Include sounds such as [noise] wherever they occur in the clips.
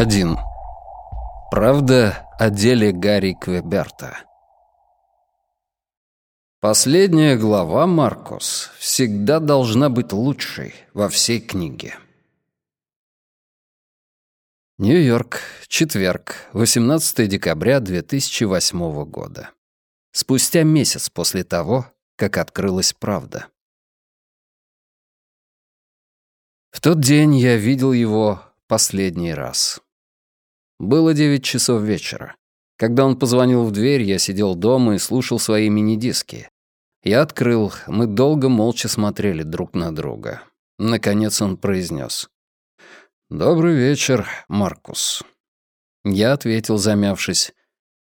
1. Правда о деле Гарри Квеберта. Последняя глава, Маркус, всегда должна быть лучшей во всей книге. Нью-Йорк, четверг, 18 декабря 2008 года. Спустя месяц после того, как открылась правда. В тот день я видел его последний раз. Было девять часов вечера. Когда он позвонил в дверь, я сидел дома и слушал свои мини-диски. Я открыл, мы долго молча смотрели друг на друга. Наконец он произнес: «Добрый вечер, Маркус». Я ответил, замявшись.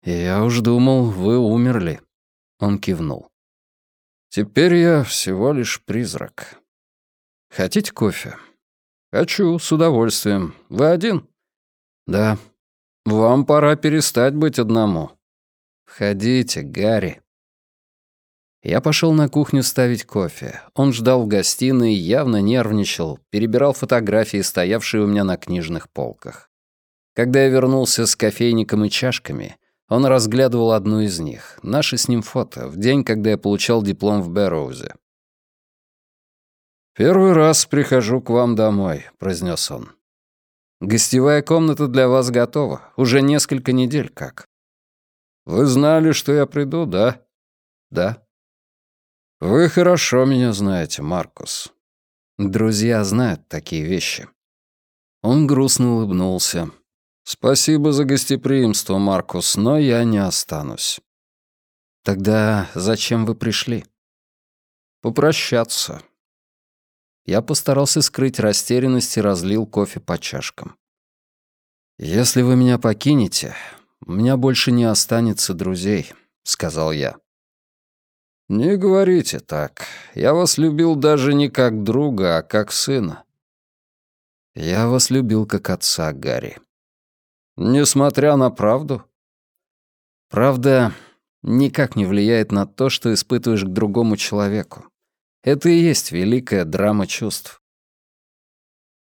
«Я уж думал, вы умерли». Он кивнул. «Теперь я всего лишь призрак. Хотите кофе?» «Хочу, с удовольствием. Вы один?» «Да». «Вам пора перестать быть одному». «Входите, Гарри». Я пошел на кухню ставить кофе. Он ждал в гостиной, явно нервничал, перебирал фотографии, стоявшие у меня на книжных полках. Когда я вернулся с кофейником и чашками, он разглядывал одну из них, наше с ним фото, в день, когда я получал диплом в Бэрроузе. «Первый раз прихожу к вам домой», — произнес он. «Гостевая комната для вас готова. Уже несколько недель как». «Вы знали, что я приду, да?» «Да». «Вы хорошо меня знаете, Маркус. Друзья знают такие вещи». Он грустно улыбнулся. «Спасибо за гостеприимство, Маркус, но я не останусь». «Тогда зачем вы пришли?» «Попрощаться. Я постарался скрыть растерянность и разлил кофе по чашкам. «Если вы меня покинете, у меня больше не останется друзей», — сказал я. «Не говорите так. Я вас любил даже не как друга, а как сына». «Я вас любил как отца, Гарри». «Несмотря на правду?» «Правда никак не влияет на то, что испытываешь к другому человеку. Это и есть великая драма чувств.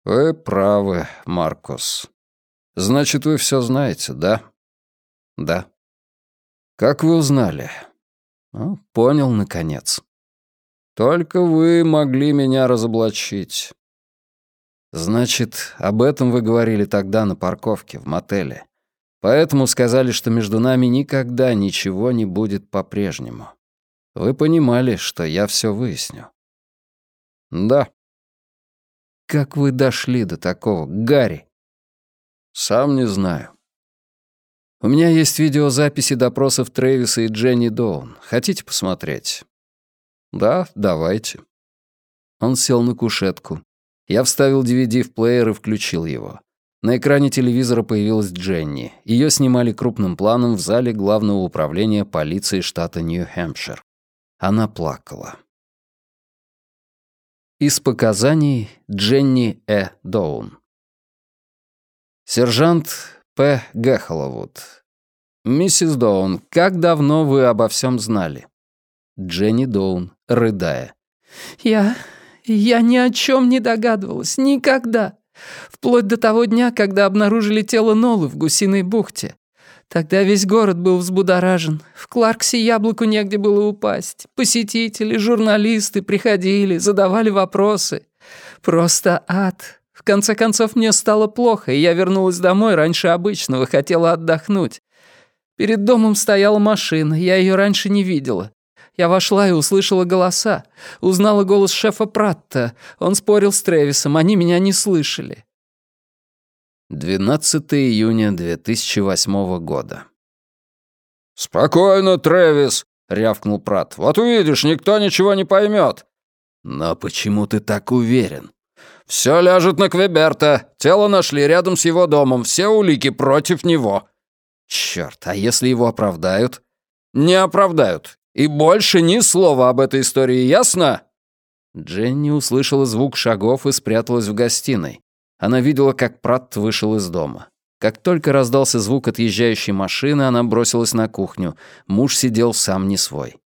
Вы правы, Маркус. Значит, вы все знаете, да? Да. Как вы узнали? Ну, понял, наконец. Только вы могли меня разоблачить. Значит, об этом вы говорили тогда на парковке, в мотеле. Поэтому сказали, что между нами никогда ничего не будет по-прежнему. Вы понимали, что я все выясню. Да. Как вы дошли до такого, Гарри? Сам не знаю. У меня есть видеозаписи допросов Трэвиса и Дженни Доун. Хотите посмотреть? Да, давайте. Он сел на кушетку. Я вставил DVD в плеер и включил его. На экране телевизора появилась Дженни. Ее снимали крупным планом в зале главного управления полиции штата Нью-Хэмпшир. Она плакала. Из показаний Дженни Э. Доун. Сержант П. Гехоловуд. «Миссис Доун, как давно вы обо всем знали?» Дженни Доун, рыдая. «Я... я ни о чем не догадывалась. Никогда. Вплоть до того дня, когда обнаружили тело Нолы в Гусиной бухте. Тогда весь город был взбудоражен. В Кларксе яблоку негде было упасть. Посетители, журналисты приходили, задавали вопросы. Просто ад. В конце концов, мне стало плохо, и я вернулась домой раньше обычного, хотела отдохнуть. Перед домом стояла машина, я ее раньше не видела. Я вошла и услышала голоса. Узнала голос шефа Пратта. Он спорил с Тревисом, они меня не слышали. 12 июня 2008 года. «Спокойно, Трэвис!» — рявкнул Прат. «Вот увидишь, никто ничего не поймет. «Но почему ты так уверен?» «Все ляжет на Квеберта. Тело нашли рядом с его домом. Все улики против него». «Черт, а если его оправдают?» «Не оправдают. И больше ни слова об этой истории, ясно?» Дженни услышала звук шагов и спряталась в гостиной. Она видела, как Пратт вышел из дома. Как только раздался звук отъезжающей машины, она бросилась на кухню. Муж сидел сам не свой.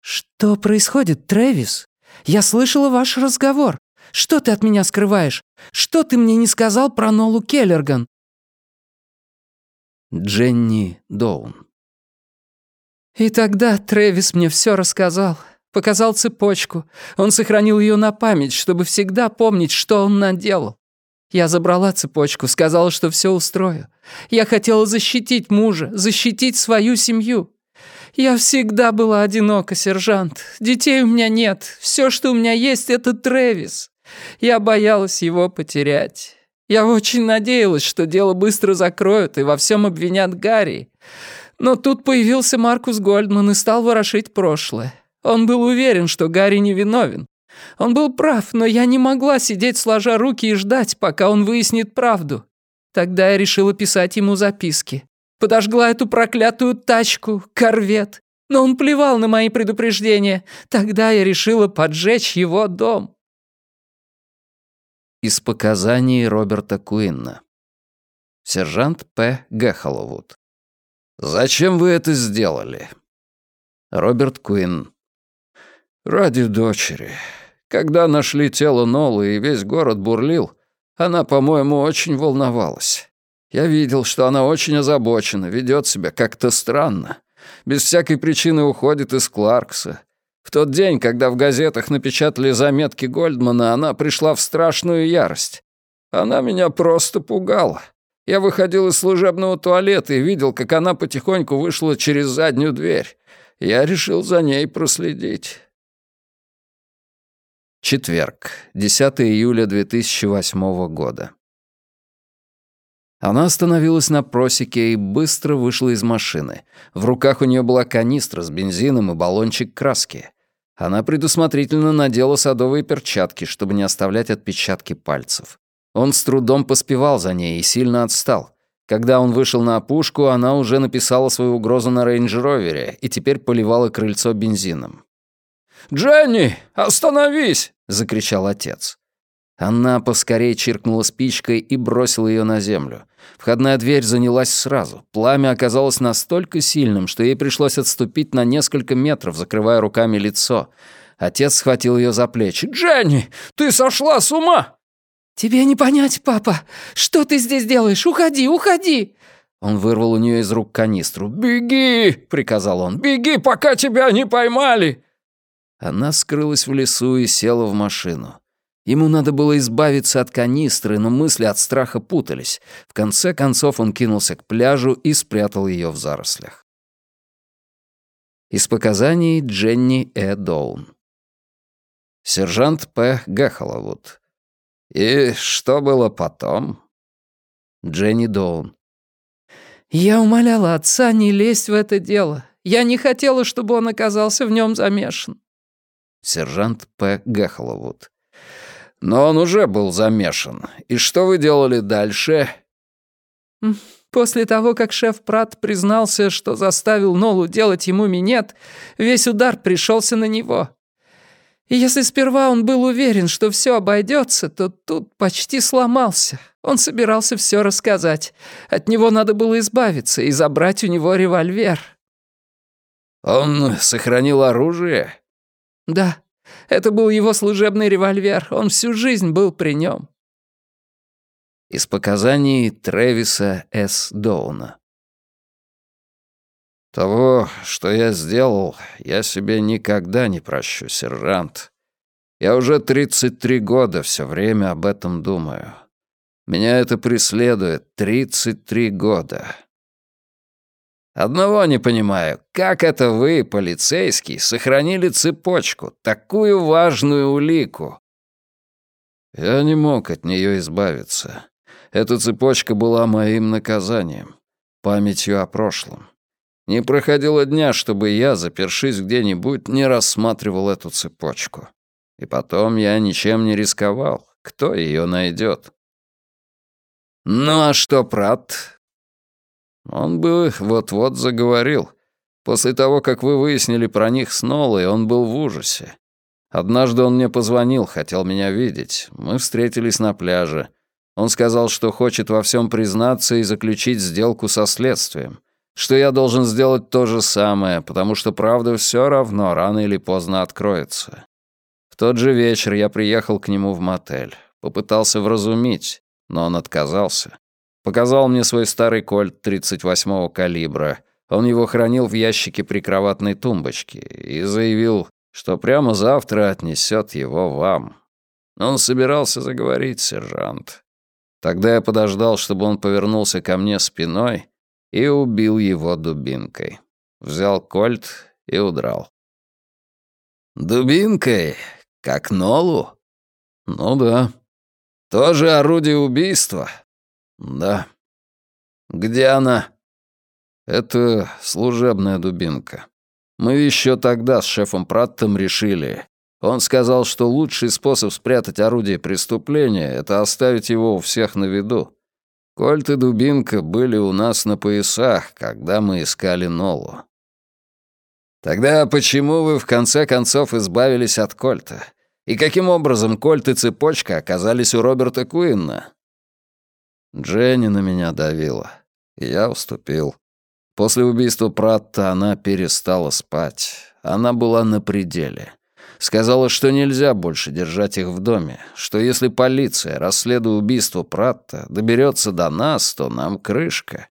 «Что происходит, Трэвис? Я слышала ваш разговор. Что ты от меня скрываешь? Что ты мне не сказал про Нолу Келлерган?» Дженни Доун. И тогда Трэвис мне все рассказал. Показал цепочку. Он сохранил ее на память, чтобы всегда помнить, что он наделал. Я забрала цепочку, сказала, что все устрою. Я хотела защитить мужа, защитить свою семью. Я всегда была одинока, сержант. Детей у меня нет. Все, что у меня есть, это Трэвис. Я боялась его потерять. Я очень надеялась, что дело быстро закроют и во всем обвинят Гарри. Но тут появился Маркус Гольдман и стал ворошить прошлое. Он был уверен, что Гарри невиновен. Он был прав, но я не могла сидеть сложа руки и ждать, пока он выяснит правду. Тогда я решила писать ему записки. Подожгла эту проклятую тачку, корвет. Но он плевал на мои предупреждения. Тогда я решила поджечь его дом. Из показаний Роберта Куинна. Сержант П. Гэхоловуд. «Зачем вы это сделали?» Роберт Куин. «Ради дочери. Когда нашли тело Нолы и весь город бурлил, она, по-моему, очень волновалась. Я видел, что она очень озабочена, ведет себя как-то странно. Без всякой причины уходит из Кларкса. В тот день, когда в газетах напечатали заметки Гольдмана, она пришла в страшную ярость. Она меня просто пугала. Я выходил из служебного туалета и видел, как она потихоньку вышла через заднюю дверь. Я решил за ней проследить. Четверг, 10 июля 2008 года. Она остановилась на просеке и быстро вышла из машины. В руках у нее была канистра с бензином и баллончик краски. Она предусмотрительно надела садовые перчатки, чтобы не оставлять отпечатки пальцев. Он с трудом поспевал за ней и сильно отстал. Когда он вышел на опушку, она уже написала свою угрозу на рейндж-ровере и теперь поливала крыльцо бензином. «Дженни, остановись!» — закричал отец. Она поскорее чиркнула спичкой и бросила ее на землю. Входная дверь занялась сразу. Пламя оказалось настолько сильным, что ей пришлось отступить на несколько метров, закрывая руками лицо. Отец схватил ее за плечи. «Дженни, ты сошла с ума!» «Тебе не понять, папа! Что ты здесь делаешь? Уходи, уходи!» Он вырвал у нее из рук канистру. «Беги!» — приказал он. «Беги, пока тебя не поймали!» Она скрылась в лесу и села в машину. Ему надо было избавиться от канистры, но мысли от страха путались. В конце концов он кинулся к пляжу и спрятал ее в зарослях. Из показаний Дженни Э. Доун. Сержант П. Гахоловуд. «И что было потом?» Дженни Доун. «Я умоляла отца не лезть в это дело. Я не хотела, чтобы он оказался в нем замешан сержант П. Гахоловуд. «Но он уже был замешан. И что вы делали дальше?» «После того, как шеф Прат признался, что заставил Нолу делать ему минет, весь удар пришелся на него. И если сперва он был уверен, что все обойдется, то тут почти сломался. Он собирался все рассказать. От него надо было избавиться и забрать у него револьвер». «Он сохранил оружие?» «Да, это был его служебный револьвер. Он всю жизнь был при нем». Из показаний Трэвиса С. Доуна. «Того, что я сделал, я себе никогда не прощу, сержант. Я уже 33 года все время об этом думаю. Меня это преследует 33 года. Одного не понимаю, как это вы, полицейский, сохранили цепочку, такую важную улику? Я не мог от нее избавиться. Эта цепочка была моим наказанием, памятью о прошлом. Не проходило дня, чтобы я, запершись где-нибудь, не рассматривал эту цепочку. И потом я ничем не рисковал. Кто ее найдет? Ну а что, Прат, он бы вот-вот заговорил. После того, как вы выяснили про них с Нолой, он был в ужасе. Однажды он мне позвонил, хотел меня видеть. Мы встретились на пляже. Он сказал, что хочет во всем признаться и заключить сделку со следствием. Что я должен сделать то же самое, потому что правда все равно рано или поздно откроется. В тот же вечер я приехал к нему в мотель. Попытался вразумить, но он отказался. Показал мне свой старый кольт 38-го калибра. Он его хранил в ящике прикроватной тумбочки и заявил, что прямо завтра отнесет его вам. Он собирался заговорить, сержант. Тогда я подождал, чтобы он повернулся ко мне спиной и убил его дубинкой. Взял кольт и удрал. «Дубинкой? Как Нолу?» «Ну да». «Тоже орудие убийства?» «Да». «Где она?» «Это служебная дубинка. Мы еще тогда с шефом Праттом решили. Он сказал, что лучший способ спрятать орудие преступления — это оставить его у всех на виду. Кольт и дубинка были у нас на поясах, когда мы искали Нолу. Тогда почему вы в конце концов избавились от Кольта? И каким образом Кольт и цепочка оказались у Роберта Куинна? Дженни на меня давила. Я уступил. После убийства Пратта она перестала спать. Она была на пределе. Сказала, что нельзя больше держать их в доме, что если полиция, расследуя убийство Пратта, доберется до нас, то нам крышка.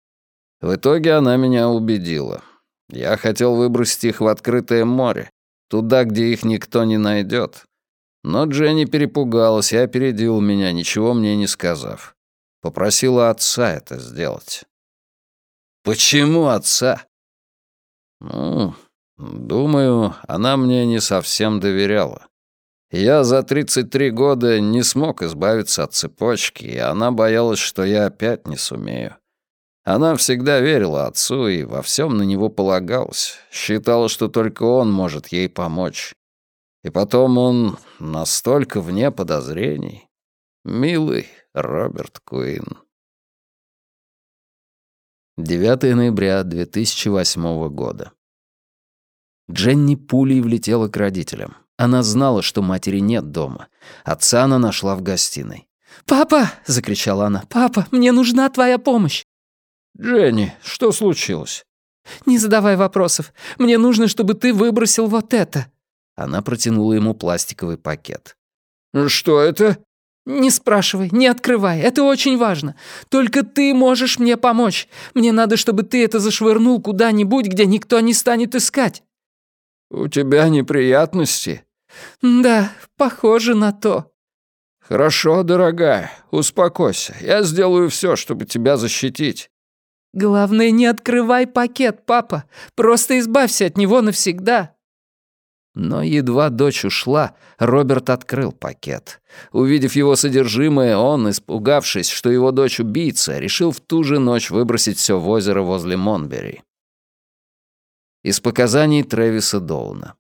В итоге она меня убедила. Я хотел выбросить их в открытое море, туда, где их никто не найдет. Но Дженни перепугалась и опередила меня, ничего мне не сказав. Попросила отца это сделать. Почему отца? Ну, думаю, она мне не совсем доверяла. Я за 33 года не смог избавиться от цепочки, и она боялась, что я опять не сумею. Она всегда верила отцу и во всем на него полагалась, считала, что только он может ей помочь. И потом он настолько вне подозрений. Милый Роберт Куин. 9 ноября 2008 года. Дженни пулей влетела к родителям. Она знала, что матери нет дома. Отца она нашла в гостиной. «Папа!» — закричала она. «Папа, мне нужна твоя помощь!» «Дженни, что случилось?» «Не задавай вопросов. Мне нужно, чтобы ты выбросил вот это». Она протянула ему пластиковый пакет. «Что это?» «Не спрашивай, не открывай, это очень важно. Только ты можешь мне помочь. Мне надо, чтобы ты это зашвырнул куда-нибудь, где никто не станет искать». «У тебя неприятности?» «Да, похоже на то». «Хорошо, дорогая, успокойся. Я сделаю все, чтобы тебя защитить». «Главное, не открывай пакет, папа. Просто избавься от него навсегда». Но едва дочь ушла, Роберт открыл пакет. Увидев его содержимое, он, испугавшись, что его дочь убийца, решил в ту же ночь выбросить все в озеро возле Монбери. Из показаний Трэвиса Доуна.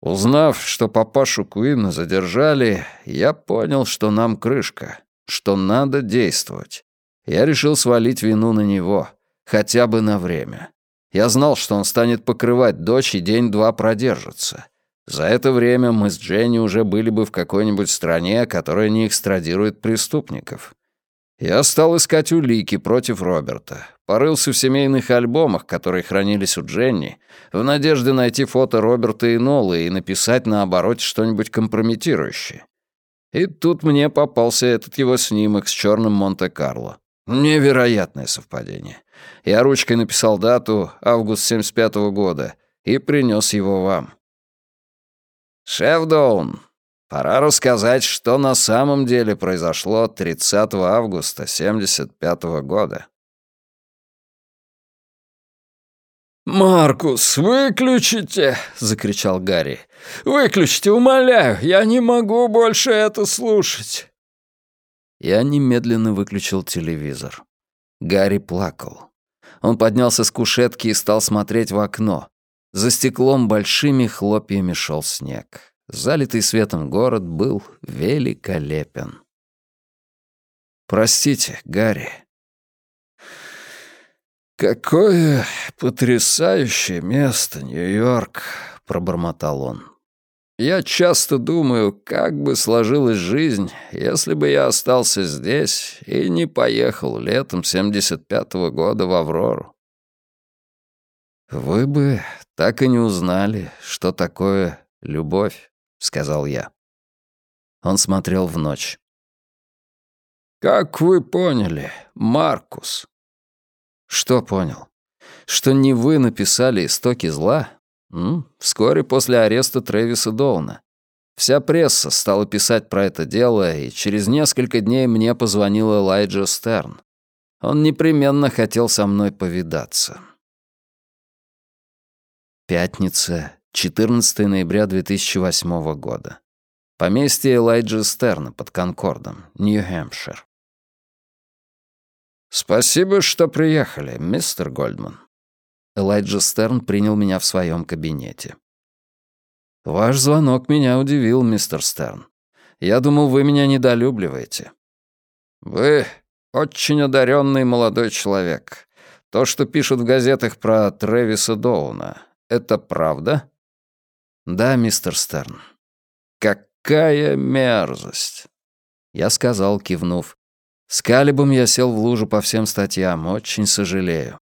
Узнав, что папашу Куина задержали, я понял, что нам крышка, что надо действовать. Я решил свалить вину на него, хотя бы на время. Я знал, что он станет покрывать дочь и день-два продержится. За это время мы с Дженни уже были бы в какой-нибудь стране, которая не экстрадирует преступников. Я стал искать улики против Роберта. Порылся в семейных альбомах, которые хранились у Дженни, в надежде найти фото Роберта и Нолы и написать на обороте что-нибудь компрометирующее. И тут мне попался этот его снимок с черным Монте-Карло. Невероятное совпадение. Я ручкой написал дату, август 75 -го года, и принес его вам. Шеф Доун, пора рассказать, что на самом деле произошло 30 августа 75 -го года. «Маркус, выключите!» — закричал Гарри. «Выключите, умоляю! Я не могу больше это слушать!» Я немедленно выключил телевизор. Гарри плакал. Он поднялся с кушетки и стал смотреть в окно. За стеклом большими хлопьями шел снег. Залитый светом город был великолепен. «Простите, Гарри». «Какое потрясающее место, Нью-Йорк», — пробормотал он. Я часто думаю, как бы сложилась жизнь, если бы я остался здесь и не поехал летом 75-го года в Аврору. Вы бы так и не узнали, что такое любовь», — сказал я. Он смотрел в ночь. «Как вы поняли, Маркус?» «Что понял? Что не вы написали «Истоки зла»?» М? Вскоре после ареста Трэвиса Доуна. Вся пресса стала писать про это дело, и через несколько дней мне позвонил Элайджа Стерн. Он непременно хотел со мной повидаться. Пятница, 14 ноября 2008 года. Поместье Элайджа Стерна под Конкордом, Нью-Хэмпшир. «Спасибо, что приехали, мистер Гольдман». Элайджа Стерн принял меня в своем кабинете. «Ваш звонок меня удивил, мистер Стерн. Я думал, вы меня недолюбливаете». «Вы очень одаренный молодой человек. То, что пишут в газетах про Трэвиса Доуна, это правда?» «Да, мистер Стерн». «Какая мерзость!» Я сказал, кивнув. «С Калибом я сел в лужу по всем статьям, очень сожалею».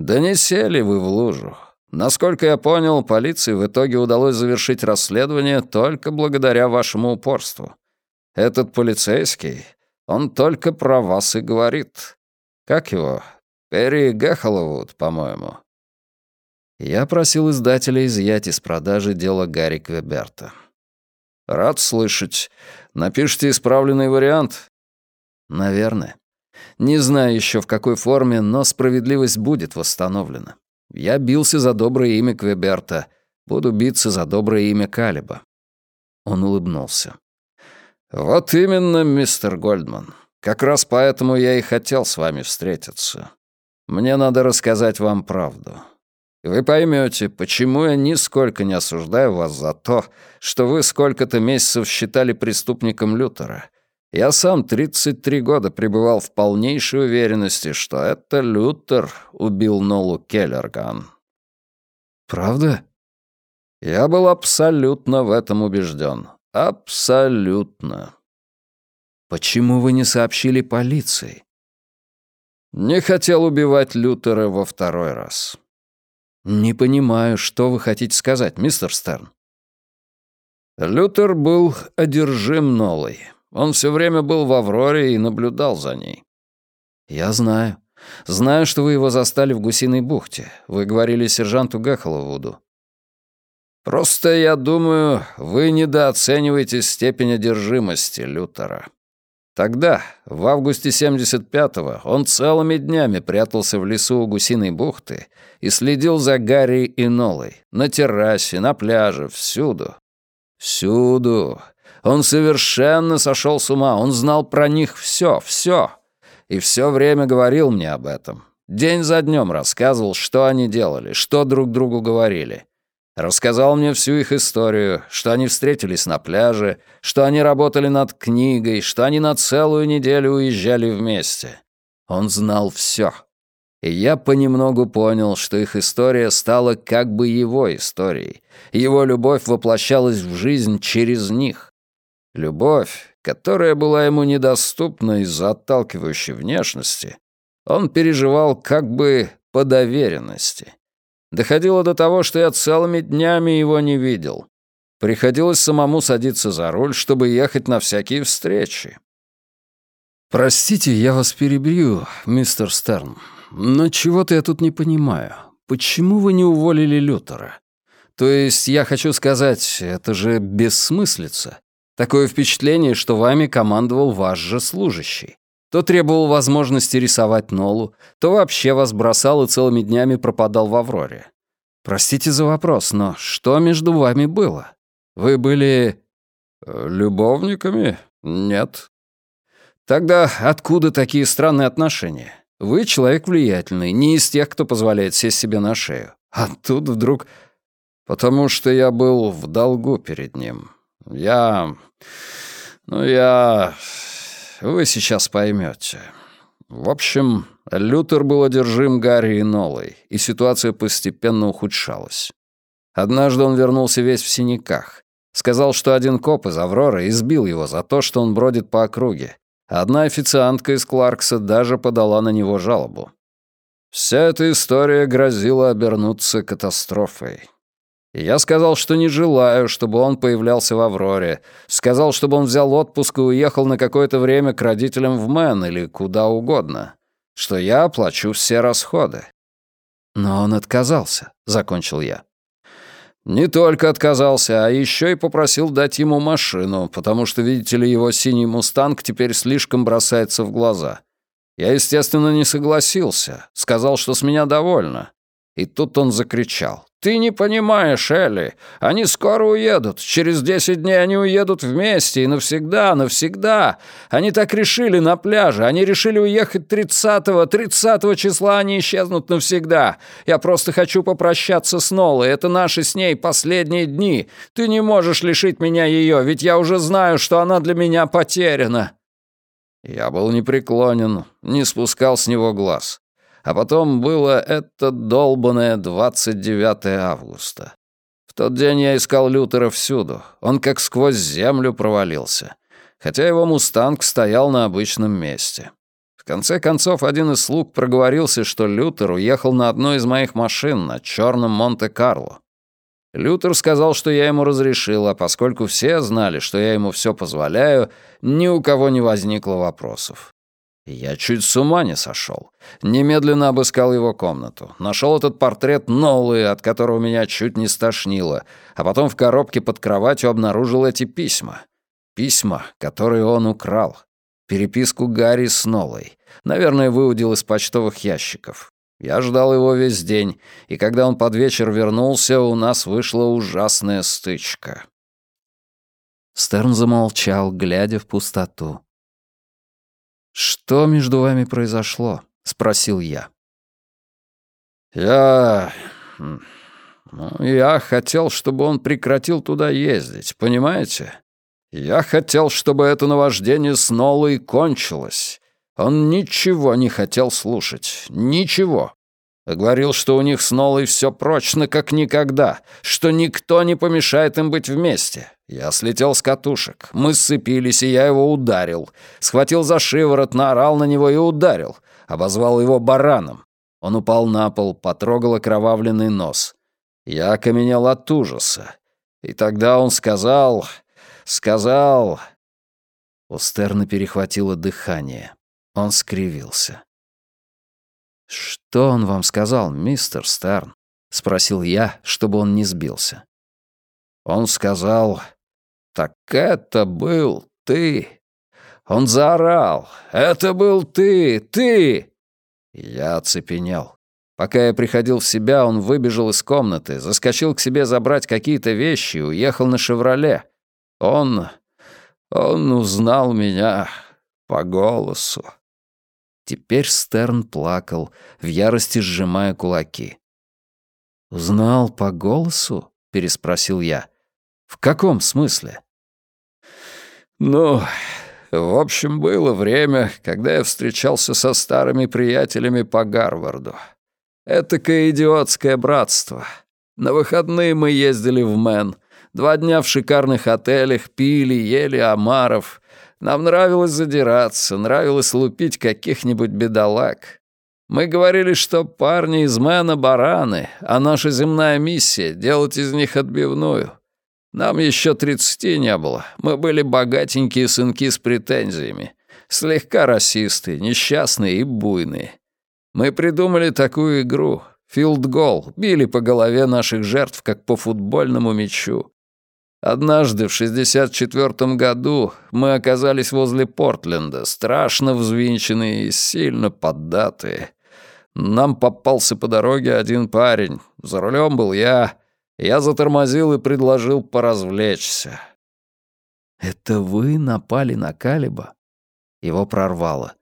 «Да не сели вы в лужу. Насколько я понял, полиции в итоге удалось завершить расследование только благодаря вашему упорству. Этот полицейский, он только про вас и говорит. Как его? Перри Гэхоловуд, по-моему». Я просил издателя изъять из продажи дело Гарри Квеберта. «Рад слышать. Напишите исправленный вариант». «Наверное. Не знаю еще в какой форме, но справедливость будет восстановлена. Я бился за доброе имя Квеберта, буду биться за доброе имя Калиба». Он улыбнулся. «Вот именно, мистер Гольдман. Как раз поэтому я и хотел с вами встретиться. Мне надо рассказать вам правду. И вы поймете, почему я нисколько не осуждаю вас за то, что вы сколько-то месяцев считали преступником Лютера. Я сам 33 года пребывал в полнейшей уверенности, что это Лютер убил Нолу Келлерган. Правда? Я был абсолютно в этом убежден. Абсолютно. Почему вы не сообщили полиции? Не хотел убивать Лютера во второй раз. Не понимаю, что вы хотите сказать, мистер Стерн. Лютер был одержим Нолой. Он все время был в Авроре и наблюдал за ней. Я знаю. Знаю, что вы его застали в Гусиной бухте. Вы говорили сержанту Гахоловуду. Просто я думаю, вы недооцениваете степень одержимости Лютера. Тогда, в августе 75-го, он целыми днями прятался в лесу у Гусиной бухты и следил за Гарри и Нолой. На террасе, на пляже, всюду. Всюду. Он совершенно сошел с ума. Он знал про них все, все. И все время говорил мне об этом. День за днем рассказывал, что они делали, что друг другу говорили. Рассказал мне всю их историю, что они встретились на пляже, что они работали над книгой, что они на целую неделю уезжали вместе. Он знал все. И я понемногу понял, что их история стала как бы его историей. Его любовь воплощалась в жизнь через них. Любовь, которая была ему недоступна из-за отталкивающей внешности, он переживал как бы по доверенности. Доходило до того, что я целыми днями его не видел. Приходилось самому садиться за руль, чтобы ехать на всякие встречи. «Простите, я вас перебью, мистер Стерн, но чего-то я тут не понимаю. Почему вы не уволили Лютера? То есть, я хочу сказать, это же бессмыслица. Такое впечатление, что вами командовал ваш же служащий. То требовал возможности рисовать Нолу, то вообще вас бросал и целыми днями пропадал в Авроре. Простите за вопрос, но что между вами было? Вы были... Э, любовниками? Нет. Тогда откуда такие странные отношения? Вы человек влиятельный, не из тех, кто позволяет сесть себе на шею. А тут вдруг... Потому что я был в долгу перед ним. Я... Ну, я... Вы сейчас поймете. В общем, Лютер был одержим Гарри и Нолой, и ситуация постепенно ухудшалась. Однажды он вернулся весь в синяках. Сказал, что один коп из Авроры избил его за то, что он бродит по округе. Одна официантка из Кларкса даже подала на него жалобу. Вся эта история грозила обернуться катастрофой. Я сказал, что не желаю, чтобы он появлялся в «Авроре». Сказал, чтобы он взял отпуск и уехал на какое-то время к родителям в Мэн или куда угодно. Что я оплачу все расходы. Но он отказался, — закончил я. Не только отказался, а еще и попросил дать ему машину, потому что, видите ли, его синий «Мустанг» теперь слишком бросается в глаза. Я, естественно, не согласился. Сказал, что с меня довольно. И тут он закричал. «Ты не понимаешь, Элли. Они скоро уедут. Через десять дней они уедут вместе и навсегда, навсегда. Они так решили на пляже. Они решили уехать тридцатого. Тридцатого числа они исчезнут навсегда. Я просто хочу попрощаться с Нолой. Это наши с ней последние дни. Ты не можешь лишить меня ее, ведь я уже знаю, что она для меня потеряна». Я был непреклонен, не спускал с него глаз. А потом было это долбанное 29 августа. В тот день я искал Лютера всюду. Он как сквозь землю провалился. Хотя его «Мустанг» стоял на обычном месте. В конце концов, один из слуг проговорился, что Лютер уехал на одной из моих машин на черном Монте-Карло. Лютер сказал, что я ему разрешил, а поскольку все знали, что я ему все позволяю, ни у кого не возникло вопросов. Я чуть с ума не сошел. Немедленно обыскал его комнату. Нашел этот портрет Нолы, от которого меня чуть не стошнило, а потом в коробке под кроватью обнаружил эти письма. Письма, которые он украл. Переписку Гарри с Нолой. Наверное, выудил из почтовых ящиков. Я ждал его весь день, и когда он под вечер вернулся, у нас вышла ужасная стычка. Стерн замолчал, глядя в пустоту. «Что между вами произошло?» — спросил я. «Я... Ну, я хотел, чтобы он прекратил туда ездить, понимаете? Я хотел, чтобы это наваждение с Нолой кончилось. Он ничего не хотел слушать. Ничего. Говорил, что у них с Нолой все прочно, как никогда, что никто не помешает им быть вместе. Я слетел с катушек. Мы сцепились, и я его ударил. Схватил за шиворот, наорал на него и ударил. Обозвал его бараном. Он упал на пол, потрогал окровавленный нос. Я окаменел от ужаса. И тогда он сказал... Сказал... У Стерна перехватило дыхание. Он скривился. «Что он вам сказал, мистер Стерн?» — спросил я, чтобы он не сбился. Он сказал, «Так это был ты!» Он заорал, «Это был ты! Ты!» Я оцепенел. Пока я приходил в себя, он выбежал из комнаты, заскочил к себе забрать какие-то вещи и уехал на «Шевроле». Он... он узнал меня по голосу. Теперь Стерн плакал, в ярости сжимая кулаки. «Узнал по голосу?» — переспросил я. «В каком смысле?» «Ну, в общем, было время, когда я встречался со старыми приятелями по Гарварду. Этакое идиотское братство. На выходные мы ездили в Мэн. Два дня в шикарных отелях, пили, ели омаров. Нам нравилось задираться, нравилось лупить каких-нибудь бедолаг. Мы говорили, что парни из Мэна бараны, а наша земная миссия — делать из них отбивную. Нам еще тридцати не было. Мы были богатенькие сынки с претензиями. Слегка расисты, несчастные и буйные. Мы придумали такую игру. Филдгол. Били по голове наших жертв, как по футбольному мячу. Однажды в 64-м году мы оказались возле Портленда, страшно взвинченные и сильно поддатые. Нам попался по дороге один парень. За рулем был я. Я затормозил и предложил поразвлечься. «Это вы напали на Калиба?» Его прорвало.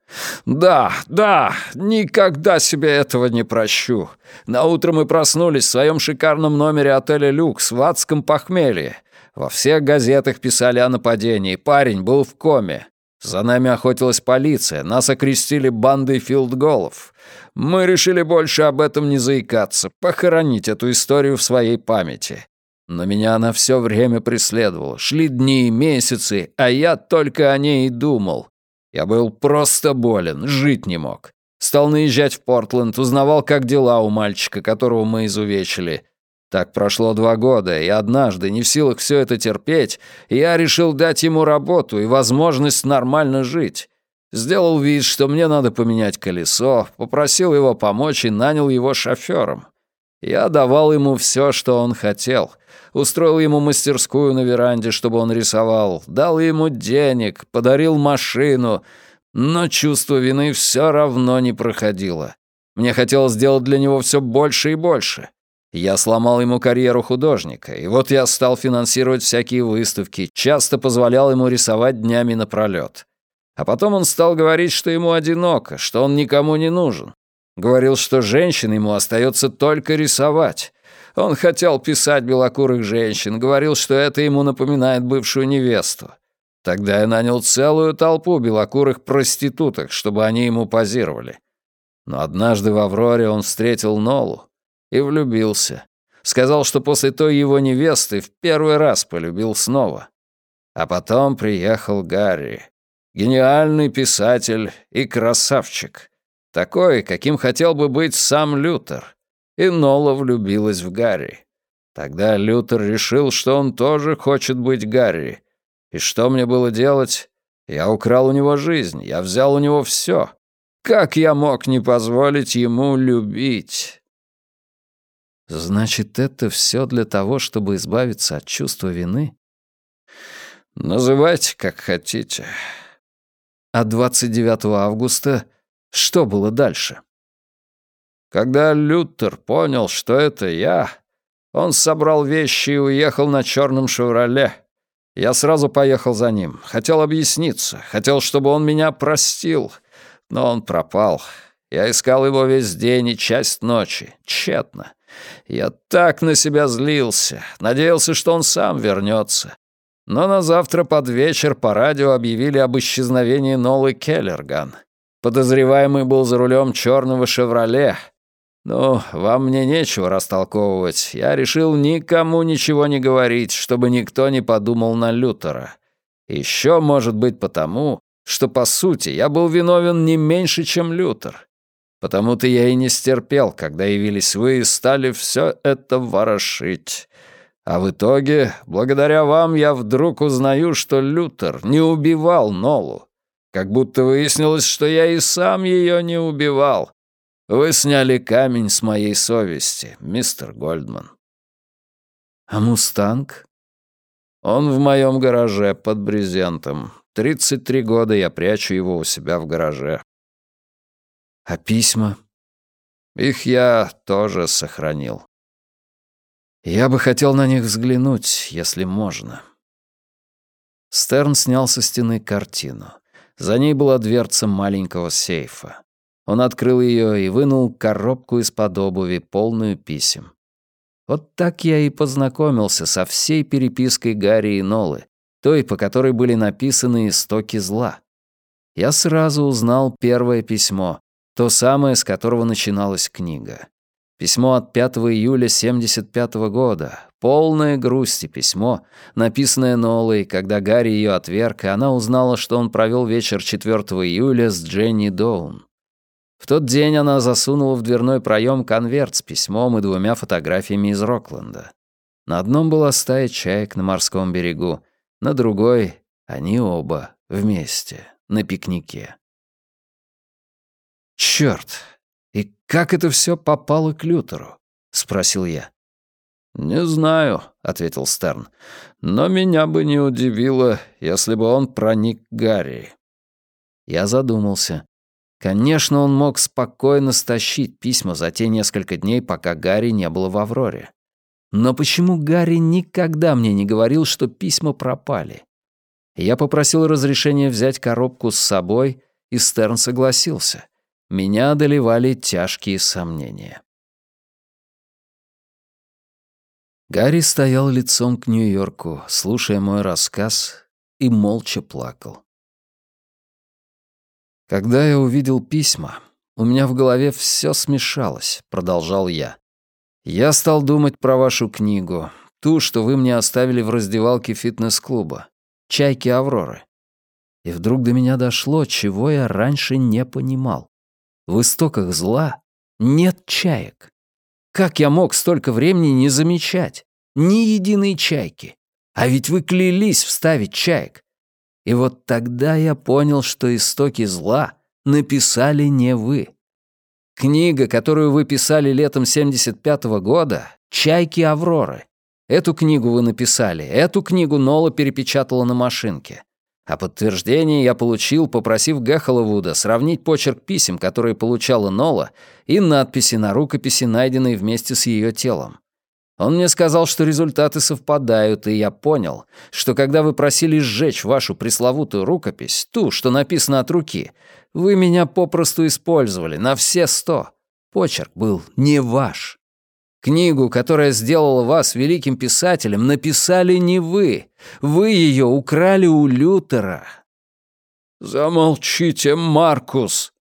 «Да, да, никогда себе этого не прощу. Наутро мы проснулись в своем шикарном номере отеля «Люкс» в адском похмелье. Во всех газетах писали о нападении. Парень был в коме. За нами охотилась полиция. Нас окрестили бандой филдголов. Мы решили больше об этом не заикаться, похоронить эту историю в своей памяти. Но меня она все время преследовала. Шли дни и месяцы, а я только о ней и думал. Я был просто болен, жить не мог. Стал наезжать в Портленд, узнавал, как дела у мальчика, которого мы изувечили. Так прошло два года, и однажды, не в силах все это терпеть, я решил дать ему работу и возможность нормально жить. Сделал вид, что мне надо поменять колесо, попросил его помочь и нанял его шофером. Я давал ему все, что он хотел. Устроил ему мастерскую на веранде, чтобы он рисовал, дал ему денег, подарил машину, но чувство вины все равно не проходило. Мне хотелось сделать для него все больше и больше. Я сломал ему карьеру художника, и вот я стал финансировать всякие выставки, часто позволял ему рисовать днями напролёт. А потом он стал говорить, что ему одиноко, что он никому не нужен. Говорил, что женщин ему остается только рисовать. Он хотел писать белокурых женщин, говорил, что это ему напоминает бывшую невесту. Тогда я нанял целую толпу белокурых проституток, чтобы они ему позировали. Но однажды в Авроре он встретил Нолу, и влюбился. Сказал, что после той его невесты в первый раз полюбил снова. А потом приехал Гарри. Гениальный писатель и красавчик. Такой, каким хотел бы быть сам Лютер. И Нола влюбилась в Гарри. Тогда Лютер решил, что он тоже хочет быть Гарри. И что мне было делать? Я украл у него жизнь, я взял у него все. Как я мог не позволить ему любить? Значит, это все для того, чтобы избавиться от чувства вины? Называйте, как хотите. А 29 августа что было дальше? Когда Лютер понял, что это я, он собрал вещи и уехал на черном «Шевроле». Я сразу поехал за ним. Хотел объясниться, хотел, чтобы он меня простил, но он пропал. Я искал его весь день и часть ночи. Тщетно. Я так на себя злился, надеялся, что он сам вернется. Но на завтра под вечер по радио объявили об исчезновении Нолы Келлерган. Подозреваемый был за рулем черного «Шевроле». Ну, вам мне нечего растолковывать. Я решил никому ничего не говорить, чтобы никто не подумал на Лютера. Еще, может быть, потому, что, по сути, я был виновен не меньше, чем Лютер. Потому-то я и не стерпел, когда явились вы и стали все это ворошить. А в итоге, благодаря вам, я вдруг узнаю, что Лютер не убивал Нолу. Как будто выяснилось, что я и сам ее не убивал. Вы сняли камень с моей совести, мистер Гольдман. А «Мустанг?» «Он в моем гараже под брезентом. Тридцать три года я прячу его у себя в гараже. А письма? Их я тоже сохранил. Я бы хотел на них взглянуть, если можно. Стерн снял со стены картину. За ней была дверца маленького сейфа. Он открыл ее и вынул коробку из-под обуви, полную писем. Вот так я и познакомился со всей перепиской Гарри и Нолы, той, по которой были написаны истоки зла. Я сразу узнал первое письмо, то самое, с которого начиналась книга. Письмо от 5 июля 75 -го года. Полное грусти письмо, написанное Нолой, когда Гарри ее отверг, и она узнала, что он провел вечер 4 июля с Дженни Доун. В тот день она засунула в дверной проем конверт с письмом и двумя фотографиями из Рокленда. На одном была стая чаек на морском берегу, на другой — они оба вместе, на пикнике. «Чёрт! И как это всё попало к Лютеру?» — спросил я. «Не знаю», — ответил Стерн. «Но меня бы не удивило, если бы он проник к Гарри». Я задумался. Конечно, он мог спокойно стащить письма за те несколько дней, пока Гарри не было в Авроре. Но почему Гарри никогда мне не говорил, что письма пропали? Я попросил разрешения взять коробку с собой, и Стерн согласился. Меня одолевали тяжкие сомнения. Гарри стоял лицом к Нью-Йорку, слушая мой рассказ, и молча плакал. «Когда я увидел письма, у меня в голове все смешалось», — продолжал я. «Я стал думать про вашу книгу, ту, что вы мне оставили в раздевалке фитнес-клуба, «Чайки Авроры». И вдруг до меня дошло, чего я раньше не понимал. В истоках зла нет чаек. Как я мог столько времени не замечать? Ни единой чайки. А ведь вы клялись вставить чаек. И вот тогда я понял, что истоки зла написали не вы. Книга, которую вы писали летом 75-го года, «Чайки Авроры». Эту книгу вы написали, эту книгу Нола перепечатала на машинке. А подтверждение я получил, попросив Гехоловуда сравнить почерк писем, которые получала Нола, и надписи на рукописи, найденные вместе с ее телом. Он мне сказал, что результаты совпадают, и я понял, что когда вы просили сжечь вашу пресловутую рукопись, ту, что написана от руки, вы меня попросту использовали на все сто. Почерк был не ваш. Книгу, которая сделала вас великим писателем, написали не вы. Вы ее украли у Лютера. Замолчите, Маркус.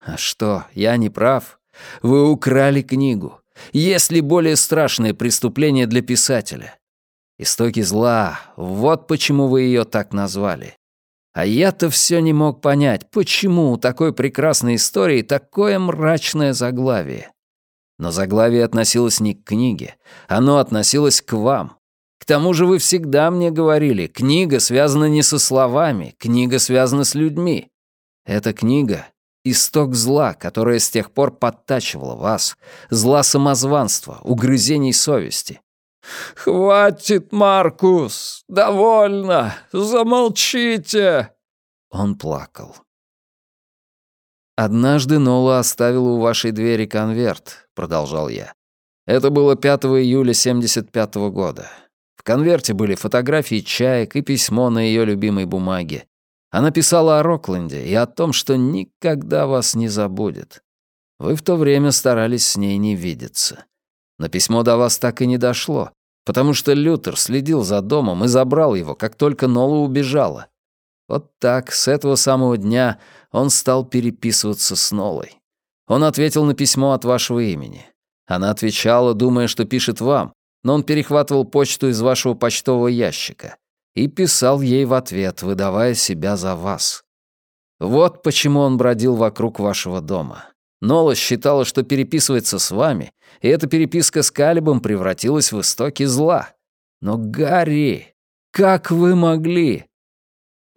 А что, я не прав? Вы украли книгу. Есть ли более страшное преступление для писателя? Истоки зла, вот почему вы ее так назвали. А я-то все не мог понять, почему у такой прекрасной истории такое мрачное заглавие. Но заглавие относилось не к книге, оно относилось к вам. К тому же вы всегда мне говорили, книга связана не со словами, книга связана с людьми. Эта книга — исток зла, которое с тех пор подтачивало вас, зла самозванства, угрызений совести. «Хватит, Маркус! Довольно! Замолчите!» Он плакал. «Однажды Нола оставила у вашей двери конверт», — продолжал я. «Это было 5 июля 75 -го года. В конверте были фотографии чаек и письмо на ее любимой бумаге. Она писала о Рокленде и о том, что никогда вас не забудет. Вы в то время старались с ней не видеться. Но письмо до вас так и не дошло, потому что Лютер следил за домом и забрал его, как только Нола убежала. Вот так, с этого самого дня, он стал переписываться с Нолой. Он ответил на письмо от вашего имени. Она отвечала, думая, что пишет вам, но он перехватывал почту из вашего почтового ящика и писал ей в ответ, выдавая себя за вас. Вот почему он бродил вокруг вашего дома. Нола считала, что переписывается с вами, и эта переписка с Калибом превратилась в истоки зла. Но, Гарри, как вы могли?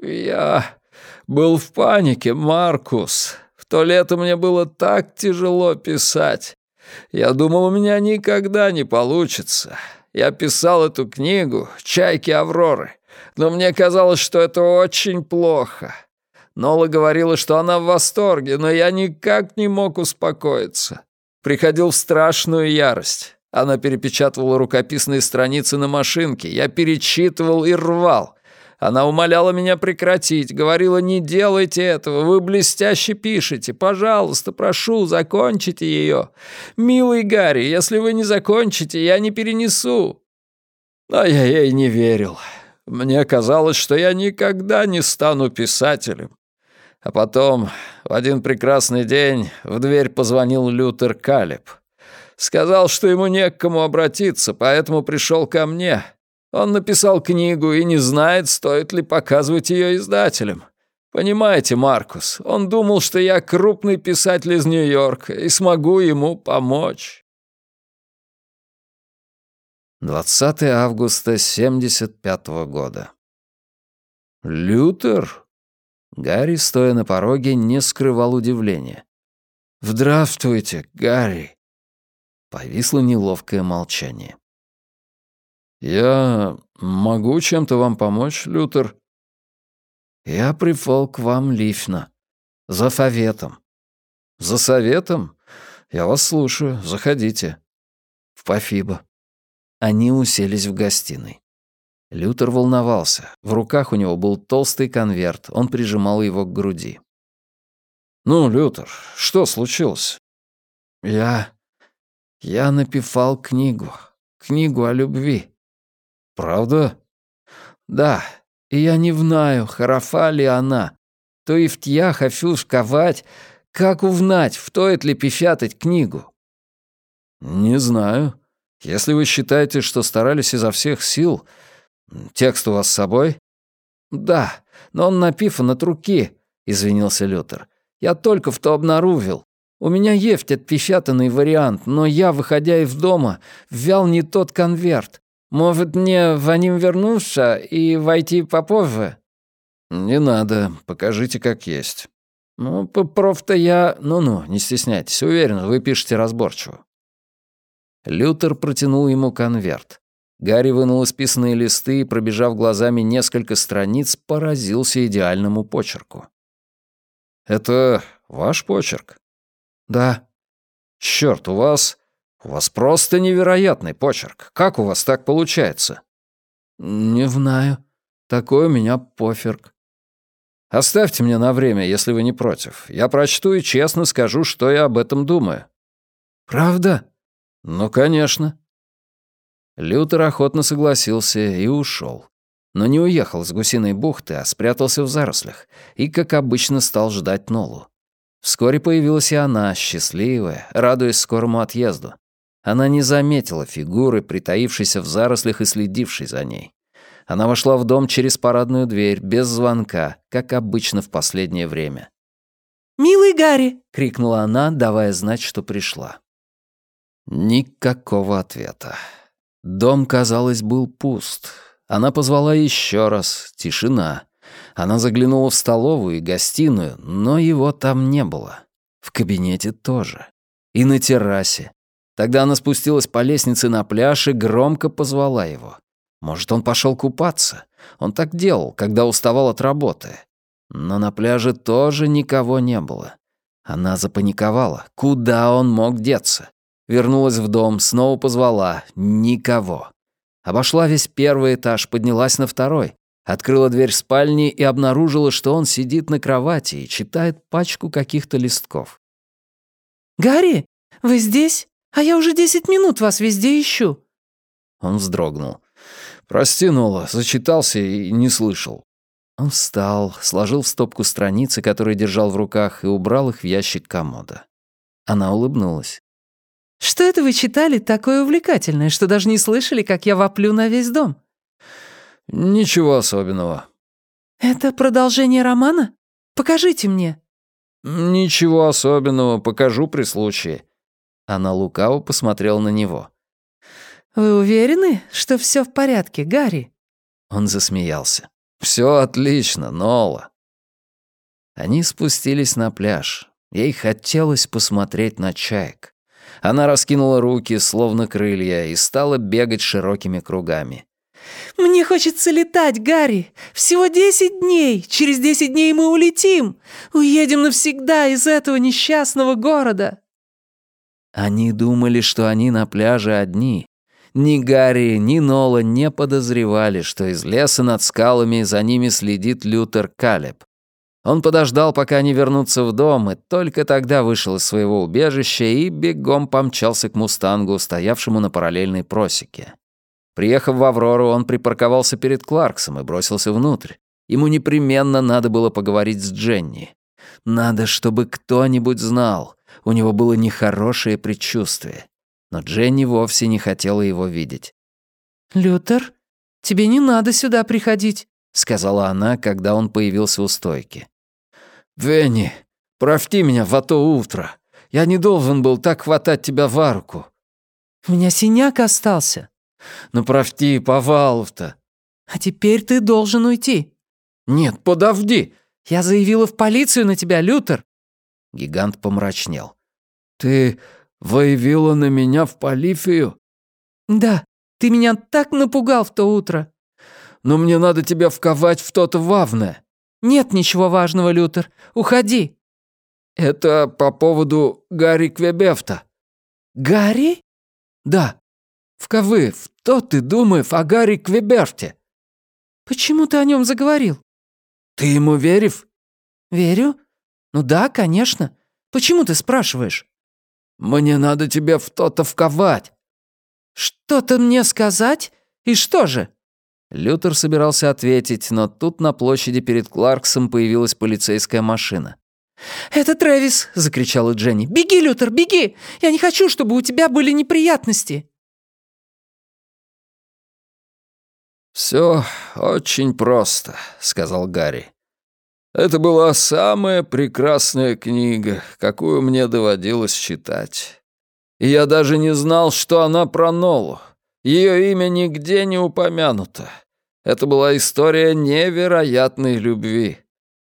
«Я был в панике, Маркус. То лето мне было так тяжело писать. Я думал, у меня никогда не получится. Я писал эту книгу «Чайки Авроры», но мне казалось, что это очень плохо. Нола говорила, что она в восторге, но я никак не мог успокоиться. Приходил в страшную ярость. Она перепечатывала рукописные страницы на машинке. Я перечитывал и рвал. Она умоляла меня прекратить, говорила, не делайте этого, вы блестяще пишете, пожалуйста, прошу, закончите ее. Милый Гарри, если вы не закончите, я не перенесу. Но я ей не верил. Мне казалось, что я никогда не стану писателем. А потом, в один прекрасный день, в дверь позвонил Лютер Калеб. Сказал, что ему не к кому обратиться, поэтому пришел ко мне. Он написал книгу и не знает, стоит ли показывать ее издателям. Понимаете, Маркус, он думал, что я крупный писатель из Нью-Йорка и смогу ему помочь. 20 августа 75 -го года. «Лютер?» Гарри, стоя на пороге, не скрывал удивления. «Здравствуйте, Гарри!» Повисло неловкое молчание. «Я могу чем-то вам помочь, Лютер?» «Я пришел к вам лично. За советом». «За советом? Я вас слушаю. Заходите». «Спасибо». Они уселись в гостиной. Лютер волновался. В руках у него был толстый конверт. Он прижимал его к груди. «Ну, Лютер, что случилось?» «Я... я написал книгу. Книгу о любви. «Правда?» «Да, и я не знаю, хороша ли она. То и в тья хочу сковать, как узнать, стоит ли печатать книгу?» «Не знаю. Если вы считаете, что старались изо всех сил, текст у вас с собой?» «Да, но он написан от руки», — извинился Лютер. «Я только в то обнаружил. У меня есть отпечатанный вариант, но я, выходя из дома, ввел не тот конверт. Может, мне в ним вернуться и войти попозже?» «Не надо. Покажите, как есть». «Ну, просто я... Ну-ну, не стесняйтесь. Уверен, вы пишете разборчиво». Лютер протянул ему конверт. Гарри вынул исписанные листы и, пробежав глазами несколько страниц, поразился идеальному почерку. «Это ваш почерк?» «Да». «Чёрт, у вас... у вас просто невероятный почерк. Как у вас так получается?» «Не знаю. Такой у меня поферк». «Оставьте мне на время, если вы не против. Я прочту и честно скажу, что я об этом думаю». «Правда?» «Ну, конечно». Лютер охотно согласился и ушел. Но не уехал с гусиной бухты, а спрятался в зарослях и, как обычно, стал ждать Нолу. Вскоре появилась и она, счастливая, радуясь скорому отъезду. Она не заметила фигуры, притаившейся в зарослях и следившей за ней. Она вошла в дом через парадную дверь, без звонка, как обычно в последнее время. «Милый Гарри!» — крикнула она, давая знать, что пришла. Никакого ответа. Дом, казалось, был пуст. Она позвала еще раз. Тишина. Она заглянула в столовую и гостиную, но его там не было. В кабинете тоже. И на террасе. Тогда она спустилась по лестнице на пляж и громко позвала его. Может, он пошел купаться? Он так делал, когда уставал от работы. Но на пляже тоже никого не было. Она запаниковала. Куда он мог деться? Вернулась в дом, снова позвала. Никого. Обошла весь первый этаж, поднялась на второй. Открыла дверь спальни и обнаружила, что он сидит на кровати и читает пачку каких-то листков. «Гарри, вы здесь? А я уже десять минут вас везде ищу». Он вздрогнул. «Прости, Нола, зачитался и не слышал». Он встал, сложил в стопку страницы, которые держал в руках, и убрал их в ящик комода. Она улыбнулась. «Что это вы читали такое увлекательное, что даже не слышали, как я воплю на весь дом?» «Ничего особенного». «Это продолжение романа? Покажите мне». «Ничего особенного, покажу при случае». Она лукаво посмотрела на него. «Вы уверены, что все в порядке, Гарри?» Он засмеялся. Все отлично, Нола». Они спустились на пляж. Ей хотелось посмотреть на чаек. Она раскинула руки, словно крылья, и стала бегать широкими кругами. «Мне хочется летать, Гарри. Всего десять дней. Через десять дней мы улетим. Уедем навсегда из этого несчастного города». Они думали, что они на пляже одни. Ни Гарри, ни Нола не подозревали, что из леса над скалами за ними следит Лютер Калеб. Он подождал, пока они вернутся в дом, и только тогда вышел из своего убежища и бегом помчался к «Мустангу», стоявшему на параллельной просеке. Приехав в «Аврору», он припарковался перед Кларксом и бросился внутрь. Ему непременно надо было поговорить с Дженни. Надо, чтобы кто-нибудь знал. У него было нехорошее предчувствие. Но Дженни вовсе не хотела его видеть. «Лютер, тебе не надо сюда приходить», — сказала она, когда он появился у стойки. «Венни, прости меня в то утро. Я не должен был так хватать тебя за руку». «У меня синяк остался». Ну, прости, повалов-то. А теперь ты должен уйти. Нет, подожди. Я заявила в полицию на тебя, Лютер. Гигант помрачнел. Ты выявила на меня в полицию? Да, ты меня так напугал в то утро. Но мне надо тебя вковать в то-то вавное. Нет ничего важного, Лютер. Уходи. Это по поводу Гарри Квебефта. Гарри? Да. В ковы, в то ты думаешь о Гарри Квеберте. Почему ты о нем заговорил? Ты ему верив? Верю. Ну да, конечно. Почему ты спрашиваешь? Мне надо тебе в то-то вковать. Что-то мне сказать? И что же? Лютер собирался ответить, но тут на площади перед Кларксом появилась полицейская машина. «Это Трэвис!» — закричала Дженни. «Беги, Лютер, беги! Я не хочу, чтобы у тебя были неприятности!» «Все очень просто», — сказал Гарри. Это была самая прекрасная книга, какую мне доводилось читать. И я даже не знал, что она про Нолу. Ее имя нигде не упомянуто. Это была история невероятной любви.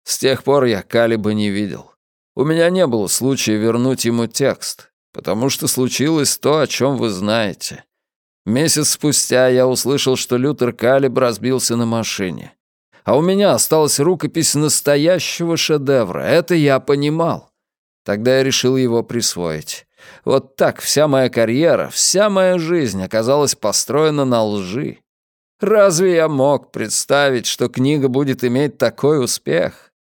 С тех пор я Калиба не видел. У меня не было случая вернуть ему текст, потому что случилось то, о чем вы знаете. Месяц спустя я услышал, что Лютер Калиб разбился на машине. А у меня осталась рукопись настоящего шедевра. Это я понимал. Тогда я решил его присвоить. Вот так вся моя карьера, вся моя жизнь оказалась построена на лжи. Разве я мог представить, что книга будет иметь такой успех?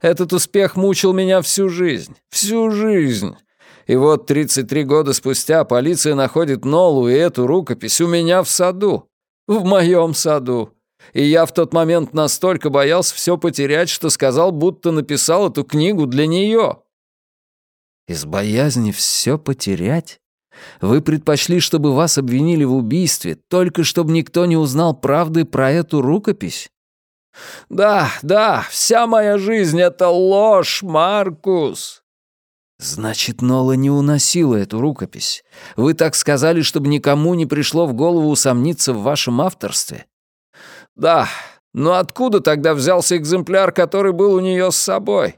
Этот успех мучил меня всю жизнь, всю жизнь. И вот 33 года спустя полиция находит Нолу и эту рукопись у меня в саду. В моем саду. И я в тот момент настолько боялся все потерять, что сказал, будто написал эту книгу для нее. Из боязни все потерять? Вы предпочли, чтобы вас обвинили в убийстве, только чтобы никто не узнал правды про эту рукопись? Да, да, вся моя жизнь — это ложь, Маркус. Значит, Нола не уносила эту рукопись. Вы так сказали, чтобы никому не пришло в голову усомниться в вашем авторстве? Да, но откуда тогда взялся экземпляр, который был у нее с собой?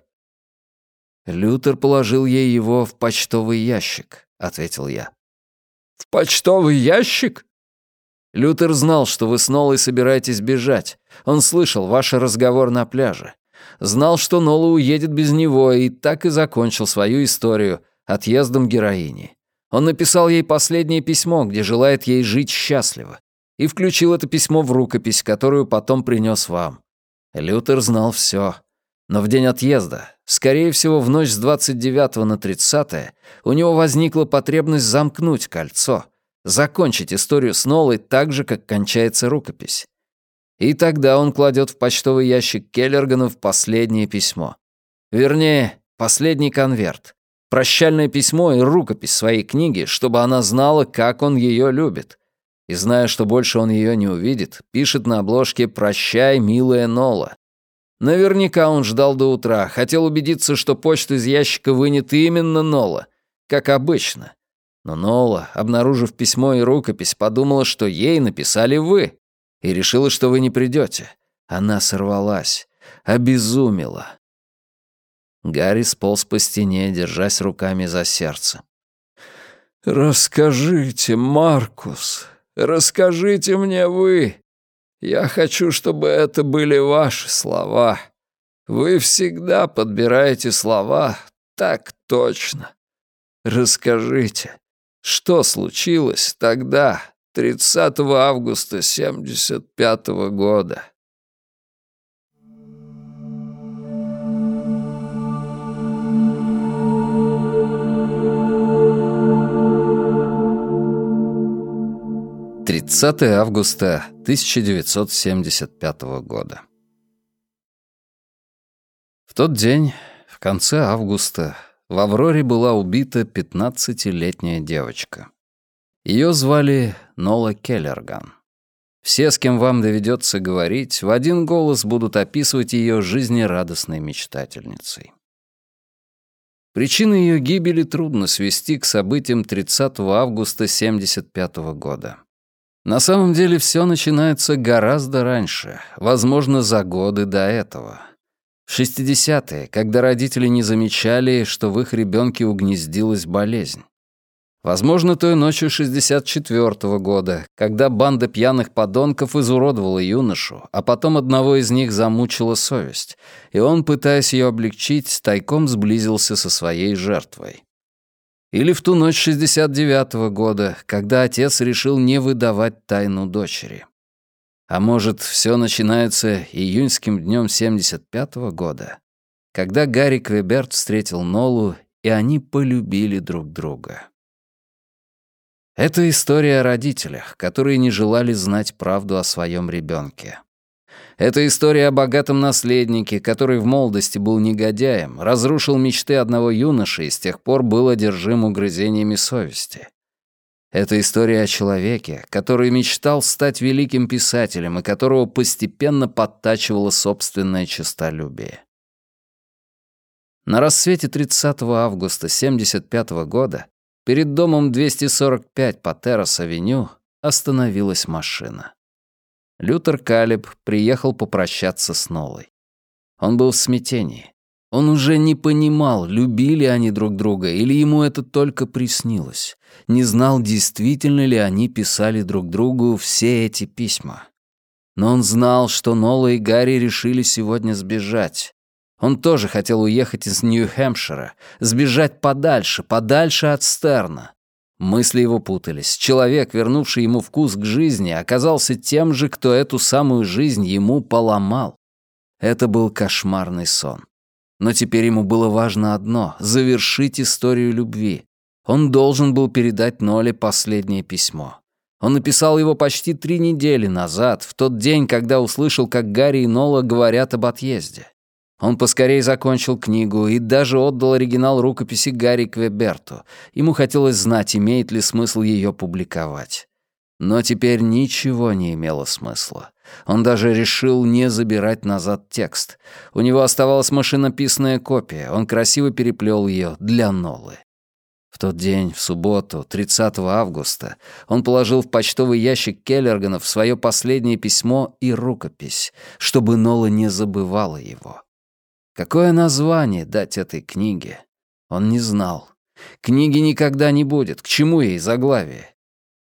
Лютер положил ей его в почтовый ящик, ответил я. В почтовый ящик? Лютер знал, что вы с Нолой собираетесь бежать. Он слышал ваш разговор на пляже. Знал, что Нола уедет без него, и так и закончил свою историю отъездом героини. Он написал ей последнее письмо, где желает ей жить счастливо, и включил это письмо в рукопись, которую потом принес вам. Лютер знал все. Но в день отъезда, скорее всего, в ночь с 29 на 30, у него возникла потребность замкнуть кольцо, закончить историю с Нолой так же, как кончается рукопись. И тогда он кладет в почтовый ящик Келлерганов последнее письмо. Вернее, последний конверт. Прощальное письмо и рукопись своей книги, чтобы она знала, как он ее любит. И зная, что больше он ее не увидит, пишет на обложке «Прощай, милая Нола». Наверняка он ждал до утра, хотел убедиться, что почту из ящика вынет именно Нола, как обычно. Но Нола, обнаружив письмо и рукопись, подумала, что ей написали вы и решила, что вы не придете. Она сорвалась, обезумела. Гарри сполз по стене, держась руками за сердце. «Расскажите, Маркус, расскажите мне вы. Я хочу, чтобы это были ваши слова. Вы всегда подбираете слова так точно. Расскажите, что случилось тогда, 30 августа 75 -го года. Тридцатое августа 1975 года. В тот день, в конце августа, в Авроре была убита 15-летняя девочка. Ее звали Нола Келлерган. Все, с кем вам доведется говорить, в один голос будут описывать ее жизнерадостной мечтательницей. Причины ее гибели трудно свести к событиям 30 августа 1975 года. На самом деле все начинается гораздо раньше, возможно, за годы до этого. В 60-е, когда родители не замечали, что в их ребенке угнездилась болезнь. Возможно, той ночью 64-го года, когда банда пьяных подонков изуродовала юношу, а потом одного из них замучила совесть, и он, пытаясь ее облегчить, тайком сблизился со своей жертвой. Или в ту ночь 69-го года, когда отец решил не выдавать тайну дочери. А может, все начинается июньским днем 75-го года, когда Гарри Квеберт встретил Нолу, и они полюбили друг друга. Это история о родителях, которые не желали знать правду о своем ребенке. Это история о богатом наследнике, который в молодости был негодяем, разрушил мечты одного юноши и с тех пор был одержим угрызениями совести. Это история о человеке, который мечтал стать великим писателем и которого постепенно подтачивало собственное честолюбие. На рассвете 30 августа 1975 года перед домом 245 по Террас-авеню остановилась машина. Лютер Калиб приехал попрощаться с Нолой. Он был в смятении. Он уже не понимал, любили они друг друга или ему это только приснилось. Не знал, действительно ли они писали друг другу все эти письма. Но он знал, что Нола и Гарри решили сегодня сбежать. Он тоже хотел уехать из Нью-Хэмпшира, сбежать подальше, подальше от Стерна. Мысли его путались. Человек, вернувший ему вкус к жизни, оказался тем же, кто эту самую жизнь ему поломал. Это был кошмарный сон. Но теперь ему было важно одно — завершить историю любви. Он должен был передать Ноле последнее письмо. Он написал его почти три недели назад, в тот день, когда услышал, как Гарри и Нола говорят об отъезде. Он поскорее закончил книгу и даже отдал оригинал рукописи Гарри Квеберту. Ему хотелось знать, имеет ли смысл ее публиковать. Но теперь ничего не имело смысла. Он даже решил не забирать назад текст. У него оставалась машинописная копия, он красиво переплел ее для Нолы. В тот день, в субботу, 30 августа, он положил в почтовый ящик Келлерганов свое последнее письмо и рукопись, чтобы Нола не забывала его. Какое название дать этой книге? Он не знал. Книги никогда не будет, к чему ей заглавие?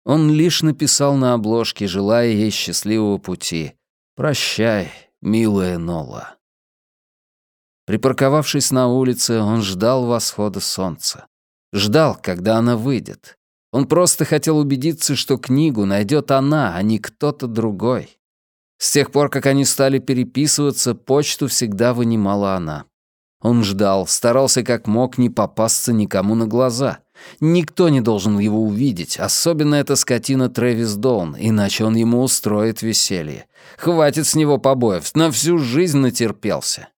Он лишь написал на обложке, желая ей счастливого пути. «Прощай, милая Нола». Припарковавшись на улице, он ждал восхода солнца. Ждал, когда она выйдет. Он просто хотел убедиться, что книгу найдет она, а не кто-то другой. С тех пор, как они стали переписываться, почту всегда вынимала она. Он ждал, старался как мог не попасться никому на глаза. Никто не должен его увидеть, особенно эта скотина Трэвис Доун, иначе он ему устроит веселье. Хватит с него побоев, на всю жизнь натерпелся.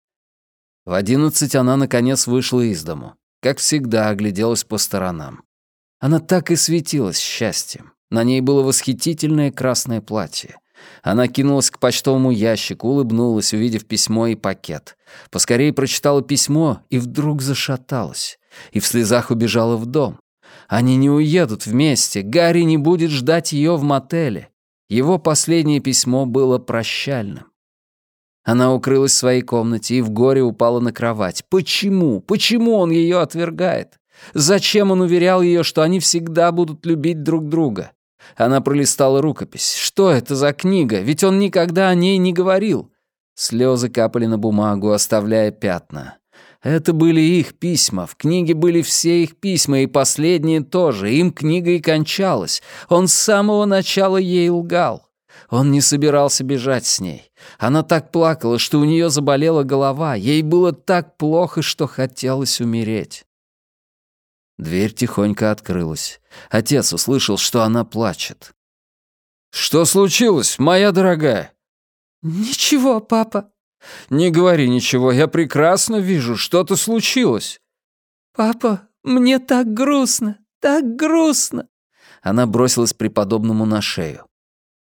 В одиннадцать она, наконец, вышла из дому. Как всегда, огляделась по сторонам. Она так и светилась счастьем. На ней было восхитительное красное платье. Она кинулась к почтовому ящику, улыбнулась, увидев письмо и пакет. Поскорее прочитала письмо и вдруг зашаталась. И в слезах убежала в дом. Они не уедут вместе, Гарри не будет ждать ее в мотеле. Его последнее письмо было прощальным. Она укрылась в своей комнате и в горе упала на кровать. Почему? Почему он ее отвергает? Зачем он уверял ее, что они всегда будут любить друг друга? Она пролистала рукопись. Что это за книга? Ведь он никогда о ней не говорил. Слезы капали на бумагу, оставляя пятна. Это были их письма. В книге были все их письма, и последние тоже. Им книга и кончалась. Он с самого начала ей лгал. Он не собирался бежать с ней. Она так плакала, что у нее заболела голова. Ей было так плохо, что хотелось умереть. Дверь тихонько открылась. Отец услышал, что она плачет. «Что случилось, моя дорогая?» «Ничего, папа». «Не говори ничего, я прекрасно вижу, что-то случилось». «Папа, мне так грустно, так грустно». Она бросилась преподобному на шею.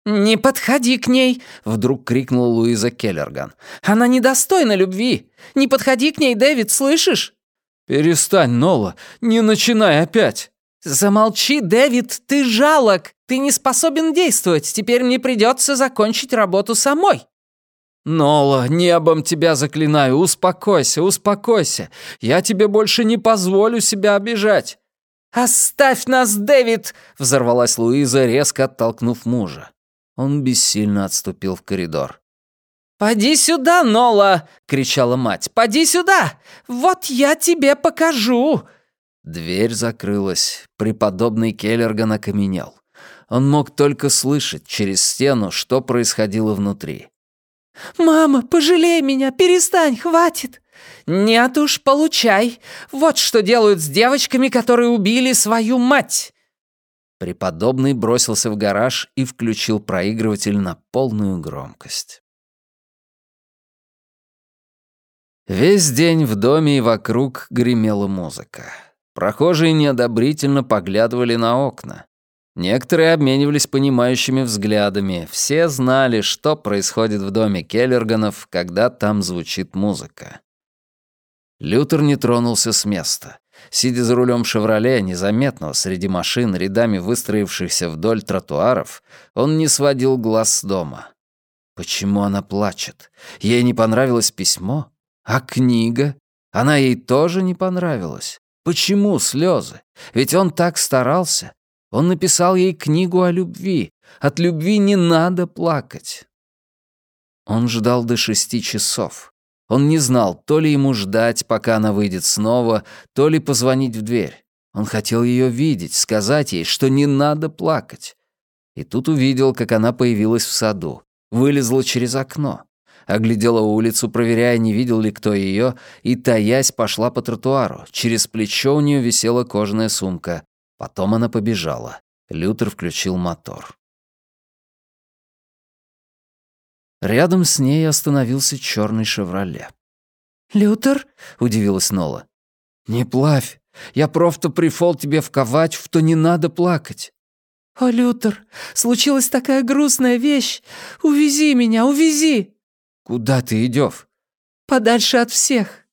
«Не подходи к ней!» — вдруг крикнула Луиза Келлерган. «Она недостойна любви! Не подходи к ней, Дэвид, слышишь?» «Перестань, Нола, не начинай опять!» «Замолчи, Дэвид, ты жалок! Ты не способен действовать, теперь мне придется закончить работу самой!» «Нола, небом тебя заклинаю, успокойся, успокойся! Я тебе больше не позволю себя обижать!» «Оставь нас, Дэвид!» — взорвалась Луиза, резко оттолкнув мужа. Он бессильно отступил в коридор. «Поди сюда, Нола!» — кричала мать. «Поди сюда! Вот я тебе покажу!» Дверь закрылась. Преподобный Келлерган окаменел. Он мог только слышать через стену, что происходило внутри. «Мама, пожалей меня! Перестань, хватит!» «Нет уж, получай! Вот что делают с девочками, которые убили свою мать!» Преподобный бросился в гараж и включил проигрыватель на полную громкость. Весь день в доме и вокруг гремела музыка. Прохожие неодобрительно поглядывали на окна. Некоторые обменивались понимающими взглядами. Все знали, что происходит в доме Келлерганов, когда там звучит музыка. Лютер не тронулся с места. Сидя за рулем «Шевроле», незаметного среди машин, рядами выстроившихся вдоль тротуаров, он не сводил глаз с дома. Почему она плачет? Ей не понравилось письмо? А книга? Она ей тоже не понравилась. Почему слезы? Ведь он так старался. Он написал ей книгу о любви. От любви не надо плакать. Он ждал до шести часов. Он не знал, то ли ему ждать, пока она выйдет снова, то ли позвонить в дверь. Он хотел ее видеть, сказать ей, что не надо плакать. И тут увидел, как она появилась в саду, вылезла через окно, оглядела улицу, проверяя, не видел ли кто ее, и, таясь, пошла по тротуару. Через плечо у нее висела кожаная сумка. Потом она побежала. Лютер включил мотор. Рядом с ней остановился черный «Шевроле». «Лютер?» — удивилась Нола. «Не плавь. Я просто прифол тебе вковать, в то не надо плакать». «О, Лютер, случилась такая грустная вещь. Увези меня, увези!» «Куда ты идешь? «Подальше от всех.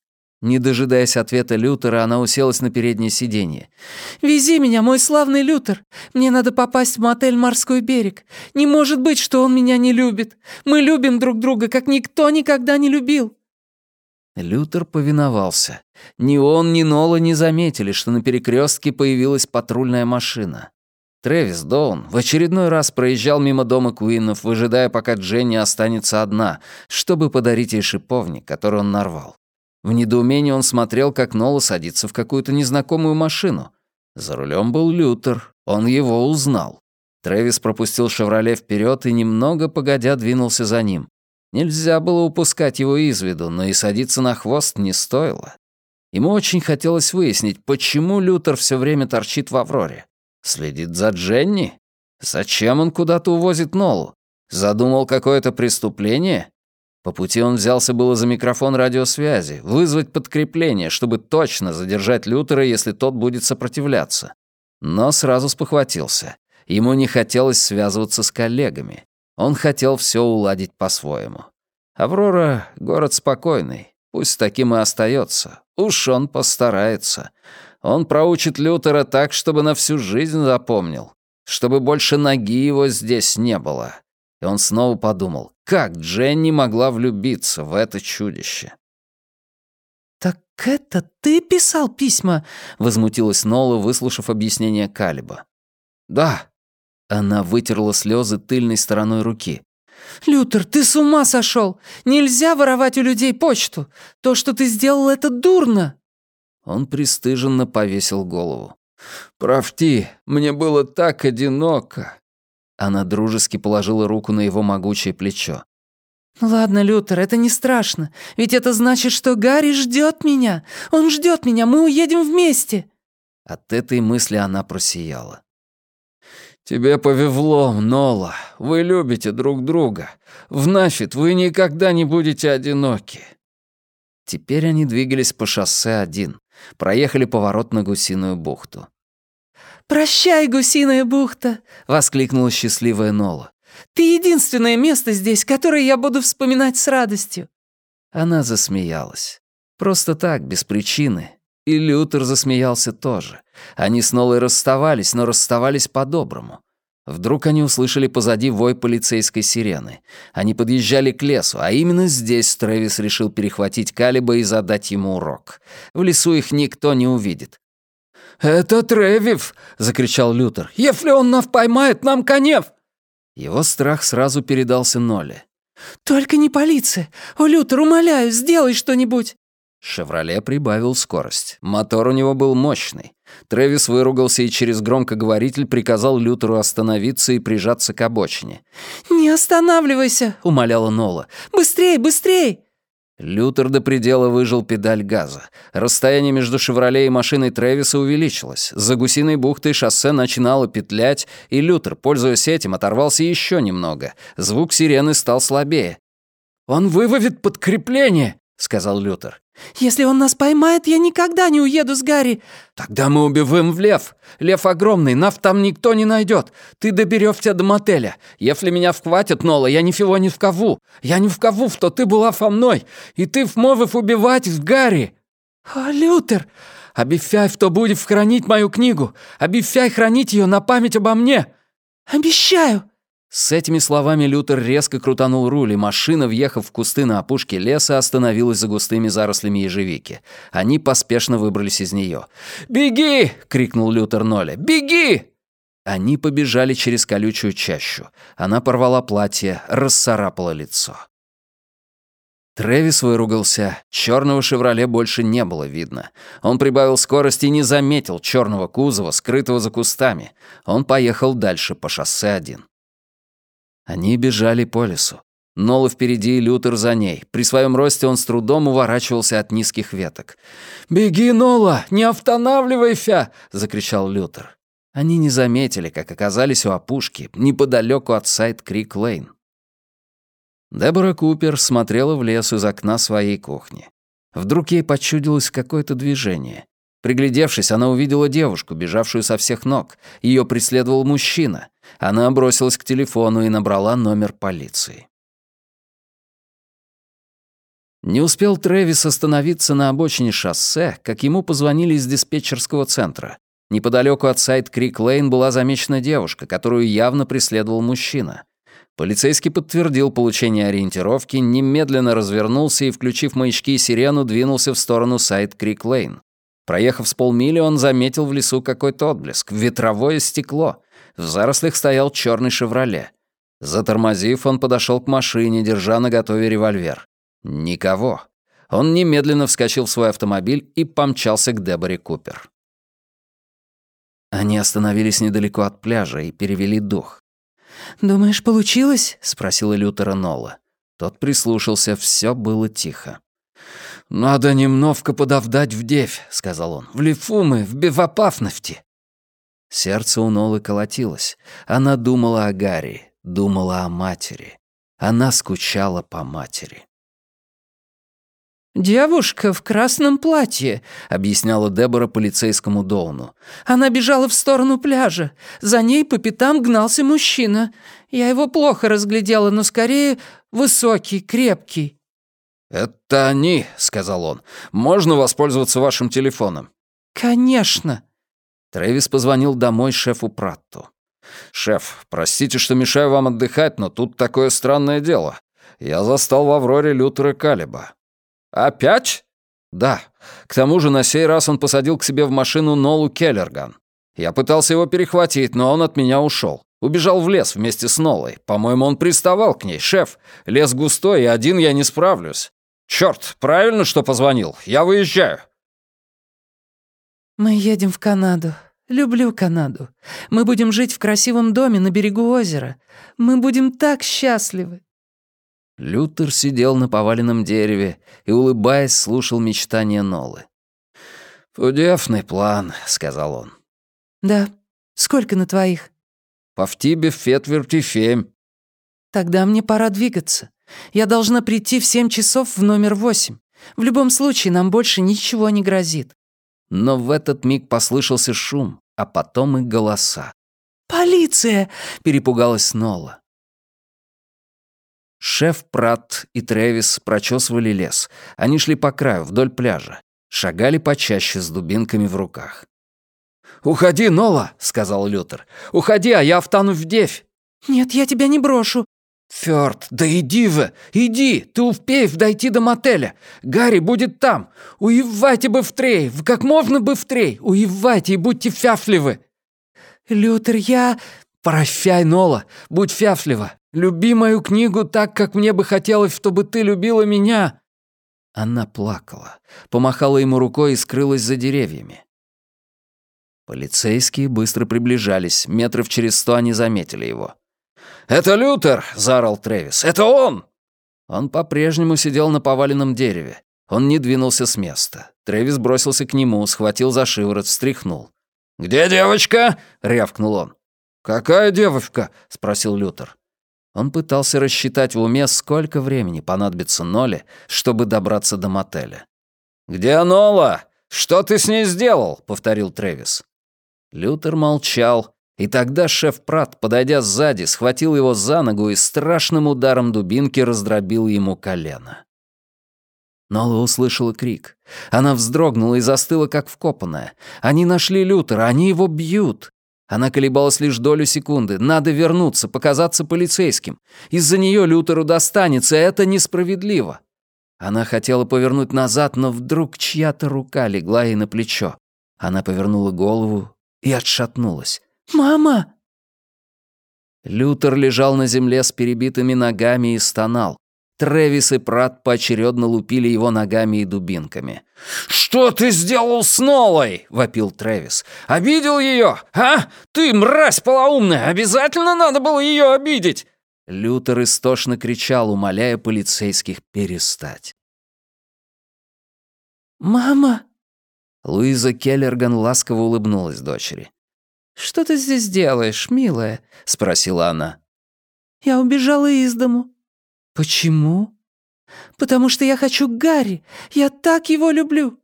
Не дожидаясь ответа Лютера, она уселась на переднее сиденье. «Вези меня, мой славный Лютер. Мне надо попасть в мотель «Морской берег». Не может быть, что он меня не любит. Мы любим друг друга, как никто никогда не любил». Лютер повиновался. Ни он, ни Нола не заметили, что на перекрестке появилась патрульная машина. Трэвис Доун в очередной раз проезжал мимо дома Куинов, выжидая, пока Дженни останется одна, чтобы подарить ей шиповник, который он нарвал. В недоумении он смотрел, как Нола садится в какую-то незнакомую машину. За рулем был Лютер, он его узнал. Трэвис пропустил «Шевроле» вперед и немного погодя двинулся за ним. Нельзя было упускать его из виду, но и садиться на хвост не стоило. Ему очень хотелось выяснить, почему Лютер все время торчит в «Авроре». Следит за Дженни? Зачем он куда-то увозит Нолу? Задумал какое-то преступление? По пути он взялся было за микрофон радиосвязи, вызвать подкрепление, чтобы точно задержать Лютера, если тот будет сопротивляться. Но сразу спохватился. Ему не хотелось связываться с коллегами. Он хотел все уладить по-своему. Аврора — город спокойный. Пусть таким и остается. Уж он постарается. Он проучит Лютера так, чтобы на всю жизнь запомнил. Чтобы больше ноги его здесь не было. И он снова подумал, как Дженни могла влюбиться в это чудище? «Так это ты писал письма?» — возмутилась Нола, выслушав объяснение Калиба. «Да». Она вытерла слезы тыльной стороной руки. «Лютер, ты с ума сошел! Нельзя воровать у людей почту! То, что ты сделал, это дурно!» Он пристыженно повесил голову. «Правти, мне было так одиноко. Она дружески положила руку на его могучее плечо. «Ладно, Лютер, это не страшно. Ведь это значит, что Гарри ждет меня. Он ждет меня, мы уедем вместе». От этой мысли она просияла. «Тебе повезло, Нола. Вы любите друг друга. В Нафит вы никогда не будете одиноки». Теперь они двигались по шоссе один. Проехали поворот на Гусиную бухту. «Прощай, гусиная бухта!» — воскликнула счастливая Нола. «Ты единственное место здесь, которое я буду вспоминать с радостью». Она засмеялась. Просто так, без причины. И Лютер засмеялся тоже. Они с Нолой расставались, но расставались по-доброму. Вдруг они услышали позади вой полицейской сирены. Они подъезжали к лесу, а именно здесь Трэвис решил перехватить Калиба и задать ему урок. В лесу их никто не увидит. «Это Тревив!» — закричал Лютер. «Если он нас поймает, нам конев!» Его страх сразу передался Ноле. «Только не полиция! О, Лютер, умоляю, сделай что-нибудь!» «Шевроле» прибавил скорость. Мотор у него был мощный. Трэвис выругался и через громкоговоритель приказал Лютеру остановиться и прижаться к обочине. «Не останавливайся!» — умоляла Нола. «Быстрей, быстрей!» Лютер до предела выжил педаль газа. Расстояние между «Шевроле» и машиной Трэвиса увеличилось. За гусиной бухтой шоссе начинало петлять, и Лютер, пользуясь этим, оторвался еще немного. Звук сирены стал слабее. «Он выводит подкрепление!» — сказал Лютер. «Если он нас поймает, я никогда не уеду с Гарри». «Тогда мы убиваем в лев. Лев огромный, нас там никто не найдет. Ты доберешься до мотеля. Если меня вхватят, Нола, я нифиго не вкову. Я не вкову, что ты была со мной, и ты вмовив убивать с Гарри». «О, Лютер! Обещай, что будет хранить мою книгу! Обещай хранить ее на память обо мне! Обещаю!» С этими словами Лютер резко крутанул руль, и машина, въехав в кусты на опушке леса, остановилась за густыми зарослями ежевики. Они поспешно выбрались из нее. «Беги!» — крикнул Лютер Ноле. «Беги!» Они побежали через колючую чащу. Она порвала платье, расцарапала лицо. Трэвис выругался. Черного «Шевроле» больше не было видно. Он прибавил скорость и не заметил черного кузова, скрытого за кустами. Он поехал дальше по шоссе один. Они бежали по лесу. Нола впереди Лютер за ней. При своем росте он с трудом уворачивался от низких веток. «Беги, Нола! Не останавливайся!» — закричал Лютер. Они не заметили, как оказались у опушки, неподалеку от сайт Крик Лейн. Дебора Купер смотрела в лес из окна своей кухни. Вдруг ей почудилось какое-то движение. Приглядевшись, она увидела девушку, бежавшую со всех ног. Ее преследовал мужчина. Она бросилась к телефону и набрала номер полиции. Не успел Трэвис остановиться на обочине шоссе, как ему позвонили из диспетчерского центра. Неподалеку от сайт Крик Лейн была замечена девушка, которую явно преследовал мужчина. Полицейский подтвердил получение ориентировки, немедленно развернулся и, включив маячки и сирену, двинулся в сторону сайт Крик Лейн. Проехав с полмили, он заметил в лесу какой-то отблеск, ветровое стекло. В зарослях стоял черный «Шевроле». Затормозив, он подошел к машине, держа на готове револьвер. Никого. Он немедленно вскочил в свой автомобиль и помчался к Деборе Купер. Они остановились недалеко от пляжа и перевели дух. «Думаешь, получилось?» — спросила Лютера Нола. Тот прислушался, все было тихо. «Надо немножко подавдать в девь», — сказал он. «В Лифумы, в Бевопафнафте». Сердце у Нолы колотилось. Она думала о Гарри, думала о матери. Она скучала по матери. «Девушка в красном платье», — объясняла Дебора полицейскому Доуну. «Она бежала в сторону пляжа. За ней по пятам гнался мужчина. Я его плохо разглядела, но скорее высокий, крепкий». «Это они», — сказал он. «Можно воспользоваться вашим телефоном?» «Конечно». Трэвис позвонил домой шефу Пратту. «Шеф, простите, что мешаю вам отдыхать, но тут такое странное дело. Я застал в Авроре Лютера Калиба. «Опять?» «Да. К тому же на сей раз он посадил к себе в машину Нолу Келлерган. Я пытался его перехватить, но он от меня ушел. Убежал в лес вместе с Нолой. По-моему, он приставал к ней. Шеф, лес густой, и один я не справлюсь. Черт, правильно, что позвонил? Я выезжаю». «Мы едем в Канаду. Люблю Канаду. Мы будем жить в красивом доме на берегу озера. Мы будем так счастливы. Лютер сидел на поваленном дереве и, улыбаясь, слушал мечтания Нолы. «Пудевный план», — сказал он. «Да. Сколько на твоих?» «По втибе в фетверти фемь». «Тогда мне пора двигаться. Я должна прийти в семь часов в номер восемь. В любом случае, нам больше ничего не грозит». Но в этот миг послышался шум, а потом и голоса. «Полиция!» — перепугалась Нола. Шеф Пратт и Трэвис прочесывали лес. Они шли по краю, вдоль пляжа. Шагали почаще с дубинками в руках. «Уходи, Нола!» — сказал Лютер. «Уходи, а я втану в девь!» «Нет, я тебя не брошу!» «Фёрд, да иди вы! Иди! Ты успеешь дойти до мотеля! Гарри будет там! Уевайте бы в трей! Как можно бы в трей! Уевайте и будьте фяфливы!» «Лютер, я...» «Прощай, Нола! Будь фяфлива! Люби мою книгу так, как мне бы хотелось, чтобы ты любила меня!» Она плакала, помахала ему рукой и скрылась за деревьями. Полицейские быстро приближались, метров через сто они заметили его. «Это Лютер!» — заорал Трэвис. «Это он!» Он по-прежнему сидел на поваленном дереве. Он не двинулся с места. Трэвис бросился к нему, схватил за шиворот, встряхнул. «Где девочка?» — рявкнул он. «Какая девочка?» — спросил Лютер. Он пытался рассчитать в уме, сколько времени понадобится Ноле, чтобы добраться до мотеля. «Где Нола? Что ты с ней сделал?» — повторил Трэвис. Лютер молчал, и тогда шеф Прат, подойдя сзади, схватил его за ногу и страшным ударом дубинки раздробил ему колено. Нола услышала крик. Она вздрогнула и застыла, как вкопанная. Они нашли Лютера, они его бьют. Она колебалась лишь долю секунды. Надо вернуться, показаться полицейским. Из-за нее Лютеру достанется, это несправедливо. Она хотела повернуть назад, но вдруг чья-то рука легла ей на плечо. Она повернула голову и отшатнулась. «Мама!» Лютер лежал на земле с перебитыми ногами и стонал. Трэвис и Прат поочередно лупили его ногами и дубинками. «Что ты сделал с Нолой?» — вопил Трэвис. «Обидел ее? А? Ты, мразь полоумная, обязательно надо было ее обидеть!» Лютер истошно кричал, умоляя полицейских перестать. «Мама!» Луиза Келлерган ласково улыбнулась дочери. «Что ты здесь делаешь, милая?» — спросила она. «Я убежала из дому. «Почему?» «Потому что я хочу Гарри. Я так его люблю».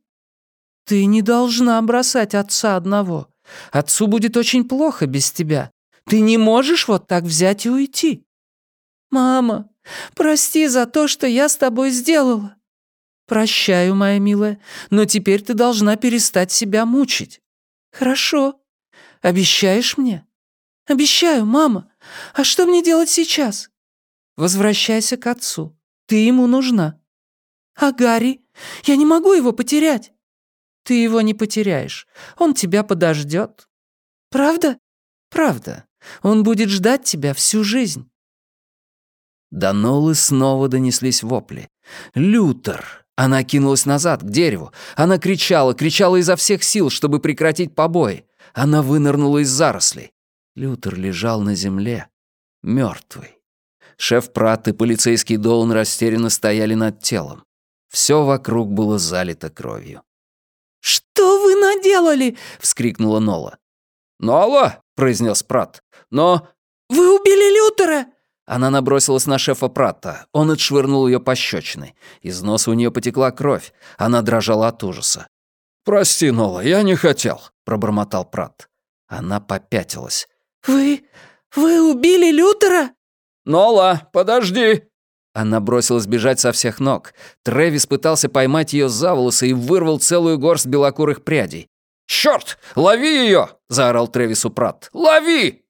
«Ты не должна бросать отца одного. Отцу будет очень плохо без тебя. Ты не можешь вот так взять и уйти». «Мама, прости за то, что я с тобой сделала». «Прощаю, моя милая, но теперь ты должна перестать себя мучить». «Хорошо. Обещаешь мне?» «Обещаю, мама. А что мне делать сейчас?» Возвращайся к отцу. Ты ему нужна. А Гарри? Я не могу его потерять. Ты его не потеряешь. Он тебя подождет. Правда? Правда. Он будет ждать тебя всю жизнь. До Нолы снова донеслись вопли. «Лютер!» Она кинулась назад, к дереву. Она кричала, кричала изо всех сил, чтобы прекратить побои. Она вынырнула из зарослей. Лютер лежал на земле, мертвый. Шеф Пратт и полицейский Доун растерянно стояли над телом. Все вокруг было залито кровью. «Что вы наделали?» — вскрикнула Нола. «Нола!» — произнес Пратт. «Но...» «Вы убили Лютера!» Она набросилась на шефа Пратта. Он отшвырнул ее пощечиной. Из носа у нее потекла кровь. Она дрожала от ужаса. «Прости, Нола, я не хотел», — пробормотал Пратт. Она попятилась. «Вы... вы убили Лютера?» «Нола, подожди!» Она бросилась бежать со всех ног. Трэвис пытался поймать ее за волосы и вырвал целую горсть белокурых прядей. «Чёрт! Лови ее!» — заорал Трэвису Пратт. «Лови!»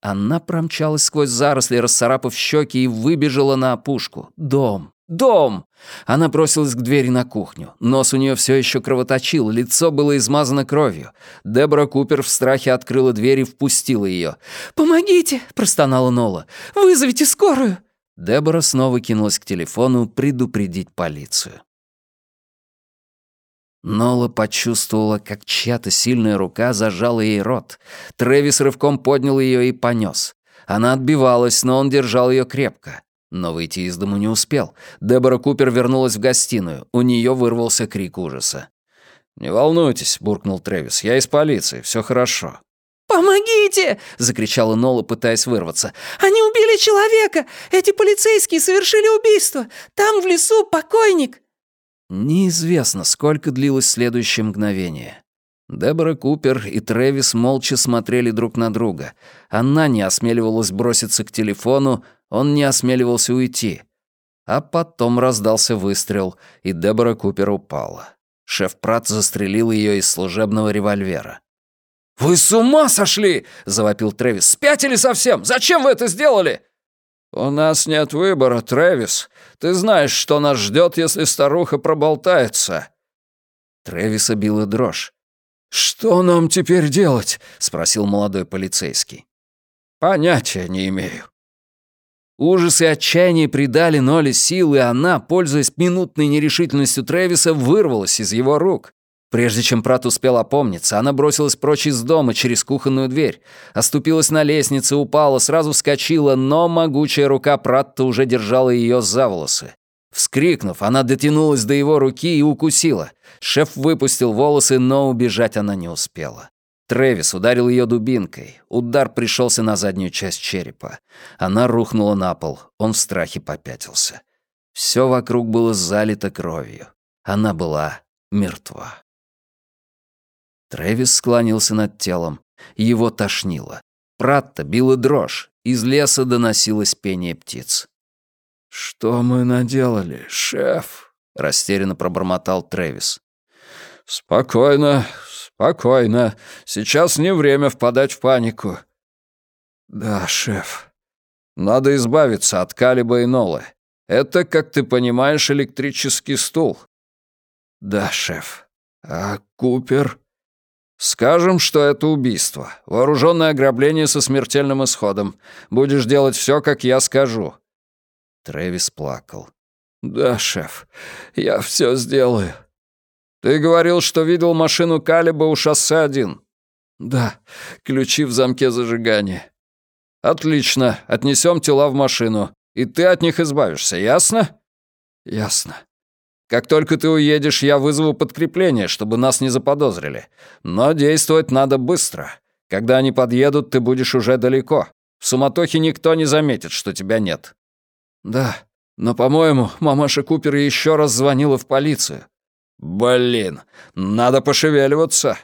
Она промчалась сквозь заросли, расцарапав щеки, и выбежала на опушку. Дом. Дом! Она бросилась к двери на кухню. Нос у нее все еще кровоточил, лицо было измазано кровью. Дебора Купер в страхе открыла дверь и впустила ее. «Помогите!» — простонала Нола. «Вызовите скорую!» Дебора снова кинулась к телефону предупредить полицию. Нола почувствовала, как чья-то сильная рука зажала ей рот. Трэвис рывком поднял ее и понес. Она отбивалась, но он держал ее крепко. Но выйти из дому не успел. Дебора Купер вернулась в гостиную. У нее вырвался крик ужаса. «Не волнуйтесь», — буркнул Трэвис. «Я из полиции, все хорошо». «Помогите!» — закричала Нола, пытаясь вырваться. «Они убили человека! Эти полицейские совершили убийство! Там, в лесу, покойник!» Неизвестно, сколько длилось следующее мгновение. Дебора Купер и Трэвис молча смотрели друг на друга. Она не осмеливалась броситься к телефону, он не осмеливался уйти. А потом раздался выстрел, и Дебора Купер упала. Шеф Прат застрелил ее из служебного револьвера. «Вы с ума сошли!» — завопил Трэвис. «Спятили совсем! Зачем вы это сделали?» «У нас нет выбора, Трэвис. Ты знаешь, что нас ждет, если старуха проболтается». Трэвиса била дрожь. «Что нам теперь делать?» — спросил молодой полицейский. «Понятия не имею. Ужас и отчаяние придали Ноле силы, и она, пользуясь минутной нерешительностью Трэвиса, вырвалась из его рук. Прежде чем Прат успел опомниться, она бросилась прочь из дома через кухонную дверь, оступилась на лестнице, упала, сразу вскочила, но могучая рука Пратта уже держала ее за волосы. Вскрикнув, она дотянулась до его руки и укусила. Шеф выпустил волосы, но убежать она не успела. Трэвис ударил ее дубинкой. Удар пришелся на заднюю часть черепа. Она рухнула на пол. Он в страхе попятился. Все вокруг было залито кровью. Она была мертва. Трэвис склонился над телом. Его тошнило. Пратта била дрожь. Из леса доносилось пение птиц. «Что мы наделали, шеф?» — растерянно пробормотал Трэвис. «Спокойно, спокойно. Сейчас не время впадать в панику». «Да, шеф». «Надо избавиться от Калиба и Нолы. Это, как ты понимаешь, электрический стул». «Да, шеф. А Купер?» «Скажем, что это убийство. Вооруженное ограбление со смертельным исходом. Будешь делать все, как я скажу». Трэвис плакал. «Да, шеф, я все сделаю». «Ты говорил, что видел машину Калиба у шоссе один?» «Да, ключи в замке зажигания». «Отлично, отнесем тела в машину, и ты от них избавишься, ясно?» «Ясно». Как только ты уедешь, я вызову подкрепление, чтобы нас не заподозрили. Но действовать надо быстро. Когда они подъедут, ты будешь уже далеко. В суматохе никто не заметит, что тебя нет». «Да, но, по-моему, мамаша Купер еще раз звонила в полицию». «Блин, надо пошевеливаться».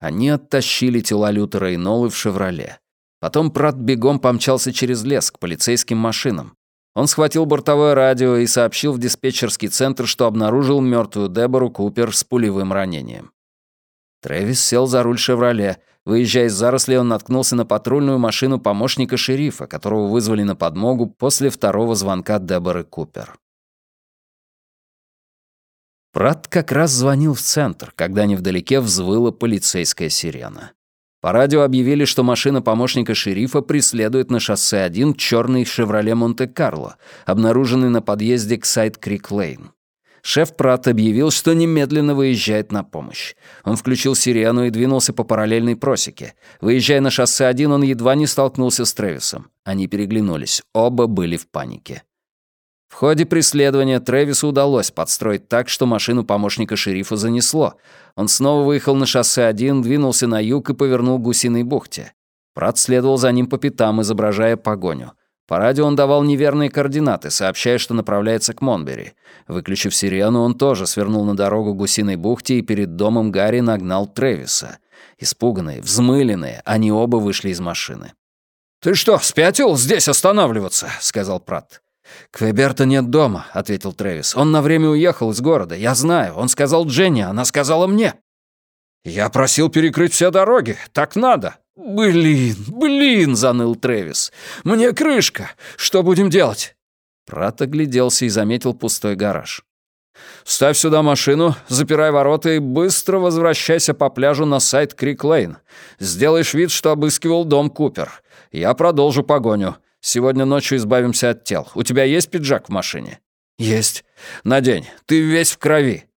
Они оттащили тела Лютера и Нолы в «Шевроле». Потом Прат бегом помчался через лес к полицейским машинам. Он схватил бортовое радио и сообщил в диспетчерский центр, что обнаружил мертвую Дебору Купер с пулевым ранением. Трэвис сел за руль «Шевроле». Выезжая из зарослей, он наткнулся на патрульную машину помощника шерифа, которого вызвали на подмогу после второго звонка Деборы Купер. Прат как раз звонил в центр, когда невдалеке взвыла полицейская сирена. По радио объявили, что машина помощника шерифа преследует на шоссе 1 черный «Шевроле Монте-Карло», обнаруженный на подъезде к Сайт-Крик-Лейн. Шеф Прат объявил, что немедленно выезжает на помощь. Он включил сирену и двинулся по параллельной просеке. Выезжая на шоссе 1, он едва не столкнулся с Трэвисом. Они переглянулись. Оба были в панике. В ходе преследования Трэвису удалось подстроить так, что машину помощника шерифа занесло. Он снова выехал на шоссе 1, двинулся на юг и повернул к Гусиной бухте. Прат следовал за ним по пятам, изображая погоню. По радио он давал неверные координаты, сообщая, что направляется к Монбери. Выключив сирену, он тоже свернул на дорогу Гусиной бухте и перед домом Гарри нагнал Трэвиса. Испуганные, взмыленные, они оба вышли из машины. «Ты что, спятил здесь останавливаться?» — сказал Прат. «Квеберта нет дома», — ответил Трэвис. «Он на время уехал из города. Я знаю. Он сказал Дженни, она сказала мне». «Я просил перекрыть все дороги. Так надо». «Блин, блин!» — заныл Трэвис. «Мне крышка. Что будем делать?» Прат огляделся и заметил пустой гараж. «Ставь сюда машину, запирай ворота и быстро возвращайся по пляжу на сайт Крик-Лейн. Сделаешь вид, что обыскивал дом Купер. Я продолжу погоню. Сегодня ночью избавимся от тел. У тебя есть пиджак в машине?» «Есть. Надень. Ты весь в крови».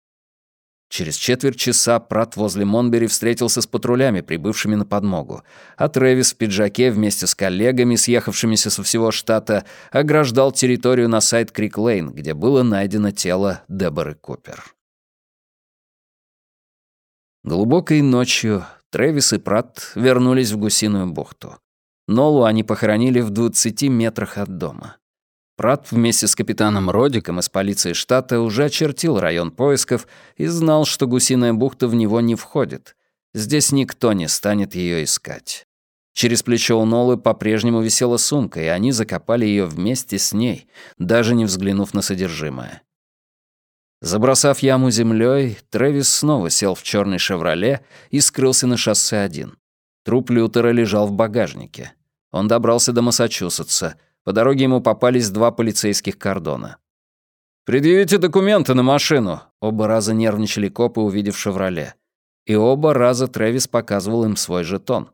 Через четверть часа Прат возле Монбери встретился с патрулями, прибывшими на подмогу, а Трэвис в пиджаке вместе с коллегами, съехавшимися со всего штата, ограждал территорию на сайт Крик-Лейн, где было найдено тело Деборы Купер. Глубокой ночью Трэвис и Прат вернулись в Гусиную бухту. Нолу они похоронили в 20 метрах от дома. Прат вместе с капитаном Родиком из полиции штата уже очертил район поисков и знал, что гусиная бухта в него не входит. Здесь никто не станет ее искать. Через плечо у Нолы по-прежнему висела сумка, и они закопали ее вместе с ней, даже не взглянув на содержимое. Забросав яму землей, Трэвис снова сел в черный «Шевроле» и скрылся на шоссе один. Труп Лютера лежал в багажнике. Он добрался до Массачусетса. По дороге ему попались два полицейских кордона. «Предъявите документы на машину!» Оба раза нервничали копы, увидев «Шевроле». И оба раза Трэвис показывал им свой жетон.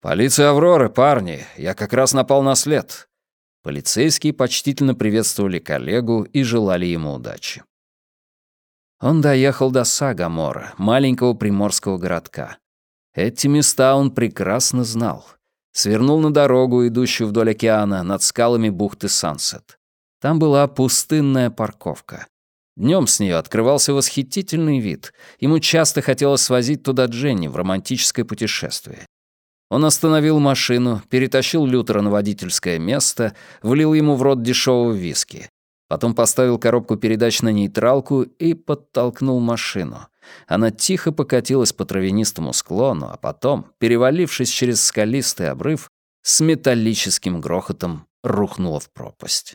«Полиция Авроры, парни! Я как раз напал на след!» Полицейские почтительно приветствовали коллегу и желали ему удачи. Он доехал до Сагамора, маленького приморского городка. Эти места он прекрасно знал свернул на дорогу, идущую вдоль океана, над скалами бухты Сансет. Там была пустынная парковка. Днем с нее открывался восхитительный вид. Ему часто хотелось свозить туда Дженни в романтическое путешествие. Он остановил машину, перетащил Лютера на водительское место, влил ему в рот дешевого виски. Потом поставил коробку передач на нейтралку и подтолкнул машину. Она тихо покатилась по травянистому склону, а потом, перевалившись через скалистый обрыв, с металлическим грохотом рухнула в пропасть.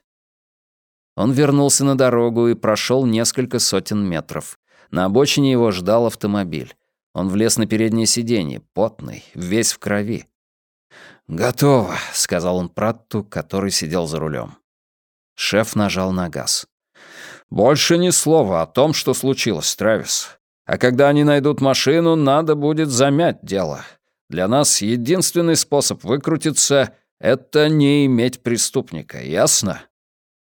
Он вернулся на дорогу и прошел несколько сотен метров. На обочине его ждал автомобиль. Он влез на переднее сиденье, потный, весь в крови. «Готово», — сказал он Пратту, который сидел за рулем. Шеф нажал на газ. «Больше ни слова о том, что случилось, Трэвис. А когда они найдут машину, надо будет замять дело. Для нас единственный способ выкрутиться — это не иметь преступника, ясно?»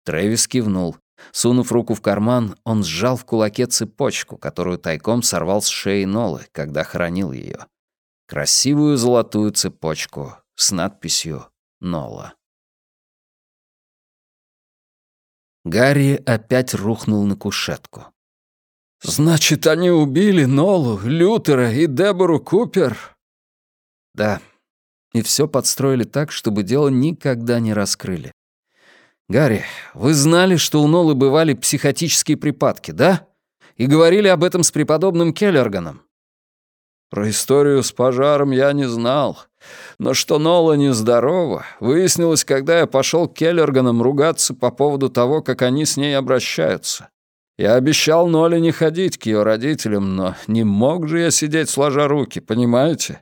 Трэвис кивнул. Сунув руку в карман, он сжал в кулаке цепочку, которую тайком сорвал с шеи Нолы, когда хранил ее. Красивую золотую цепочку с надписью «Нола». Гарри опять рухнул на кушетку. «Значит, они убили Нолу, Лютера и Дебору Купер?» «Да. И все подстроили так, чтобы дело никогда не раскрыли. Гарри, вы знали, что у Нолы бывали психотические припадки, да? И говорили об этом с преподобным Келлерганом?» «Про историю с пожаром я не знал. Но что Нола нездорова, выяснилось, когда я пошел к Келлерганам ругаться по поводу того, как они с ней обращаются. Я обещал Ноле не ходить к ее родителям, но не мог же я сидеть сложа руки, понимаете?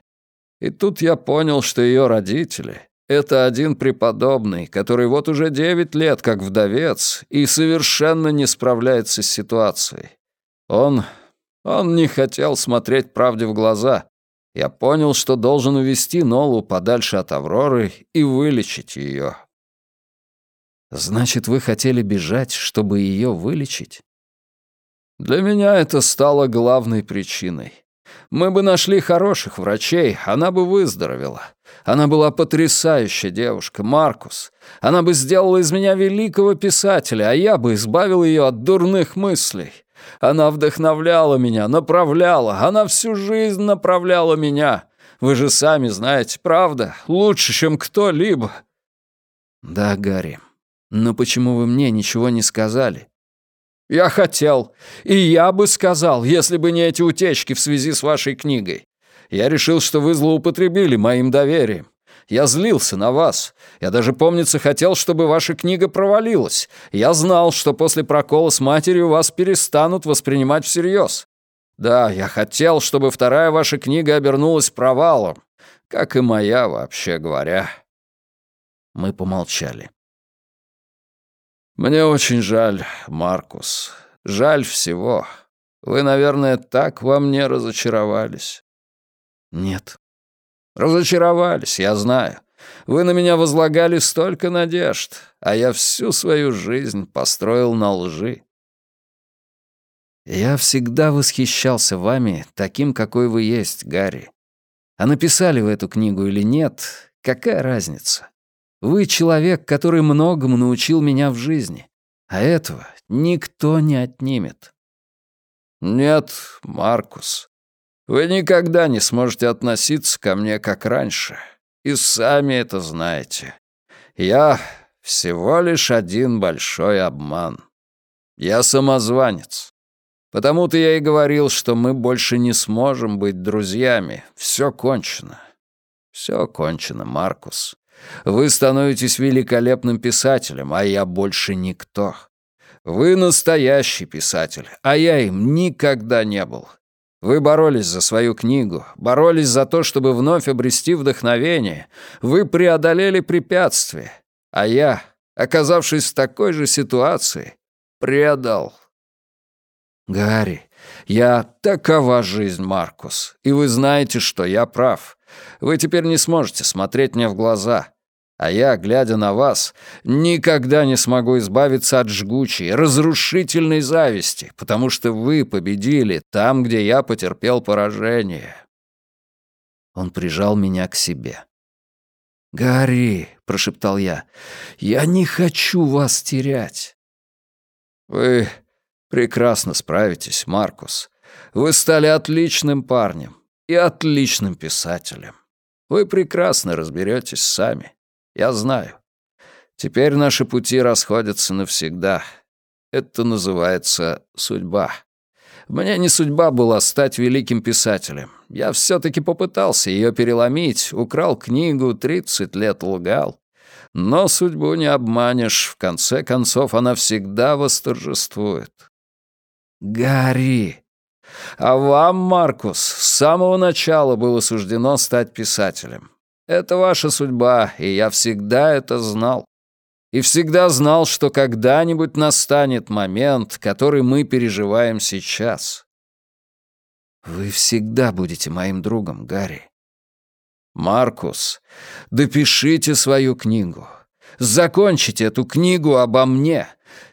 И тут я понял, что ее родители — это один преподобный, который вот уже девять лет как вдовец и совершенно не справляется с ситуацией. Он он не хотел смотреть правде в глаза. Я понял, что должен увести Нолу подальше от Авроры и вылечить ее. Значит, вы хотели бежать, чтобы ее вылечить? Для меня это стало главной причиной. Мы бы нашли хороших врачей, она бы выздоровела. Она была потрясающая девушка, Маркус. Она бы сделала из меня великого писателя, а я бы избавил ее от дурных мыслей. Она вдохновляла меня, направляла, она всю жизнь направляла меня. Вы же сами знаете, правда, лучше, чем кто-либо». «Да, Гарри, но почему вы мне ничего не сказали?» «Я хотел, и я бы сказал, если бы не эти утечки в связи с вашей книгой. Я решил, что вы злоупотребили моим доверием. Я злился на вас. Я даже, помнится, хотел, чтобы ваша книга провалилась. Я знал, что после прокола с матерью вас перестанут воспринимать всерьез. Да, я хотел, чтобы вторая ваша книга обернулась провалом. Как и моя, вообще говоря». Мы помолчали. «Мне очень жаль, Маркус. Жаль всего. Вы, наверное, так во мне разочаровались». «Нет, Разочаровались, я знаю. Вы на меня возлагали столько надежд, а я всю свою жизнь построил на лжи. Я всегда восхищался вами таким, какой вы есть, Гарри. А написали вы эту книгу или нет, какая разница? Вы человек, который многому научил меня в жизни, а этого никто не отнимет. Нет, Маркус, вы никогда не сможете относиться ко мне как раньше. И сами это знаете. Я всего лишь один большой обман. Я самозванец. Потому-то я и говорил, что мы больше не сможем быть друзьями. Все кончено. Все кончено, Маркус. Вы становитесь великолепным писателем, а я больше никто. Вы настоящий писатель, а я им никогда не был. Вы боролись за свою книгу, боролись за то, чтобы вновь обрести вдохновение. Вы преодолели препятствия. А я, оказавшись в такой же ситуации, предал. Гарри, я такова жизнь, Маркус, и вы знаете, что я прав. Вы теперь не сможете смотреть мне в глаза. А я, глядя на вас, никогда не смогу избавиться от жгучей, разрушительной зависти, потому что вы победили там, где я потерпел поражение». Он прижал меня к себе. «Гарри», — прошептал я, — «я не хочу вас терять». «Вы прекрасно справитесь, Маркус. Вы стали отличным парнем и отличным писателем. Вы прекрасно разберетесь сами». Я знаю. Теперь наши пути расходятся навсегда. Это называется судьба. Мне не судьба была стать великим писателем. Я все-таки попытался ее переломить, украл книгу, 30 лет лгал. Но судьбу не обманешь, в конце концов она всегда восторжествует. Гарри! А вам, Маркус, с самого начала было суждено стать писателем. Это ваша судьба, и я всегда это знал. И всегда знал, что когда-нибудь настанет момент, который мы переживаем сейчас. Вы всегда будете моим другом, Гарри. Маркус, допишите свою книгу. Закончите эту книгу обо мне.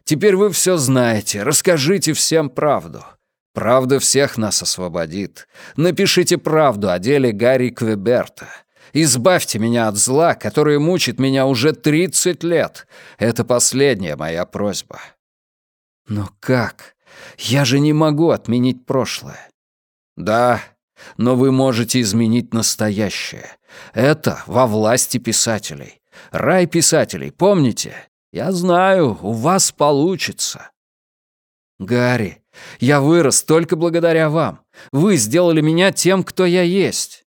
Теперь вы все знаете. Расскажите всем правду. Правда всех нас освободит. Напишите правду о деле Гарри Квеберта. Избавьте меня от зла, которое мучит меня уже 30 лет. Это последняя моя просьба. Но как? Я же не могу отменить прошлое. Да, но вы можете изменить настоящее. Это во власти писателей. Рай писателей, помните? Я знаю, у вас получится. Гарри, я вырос только благодаря вам. Вы сделали меня тем, кто я есть».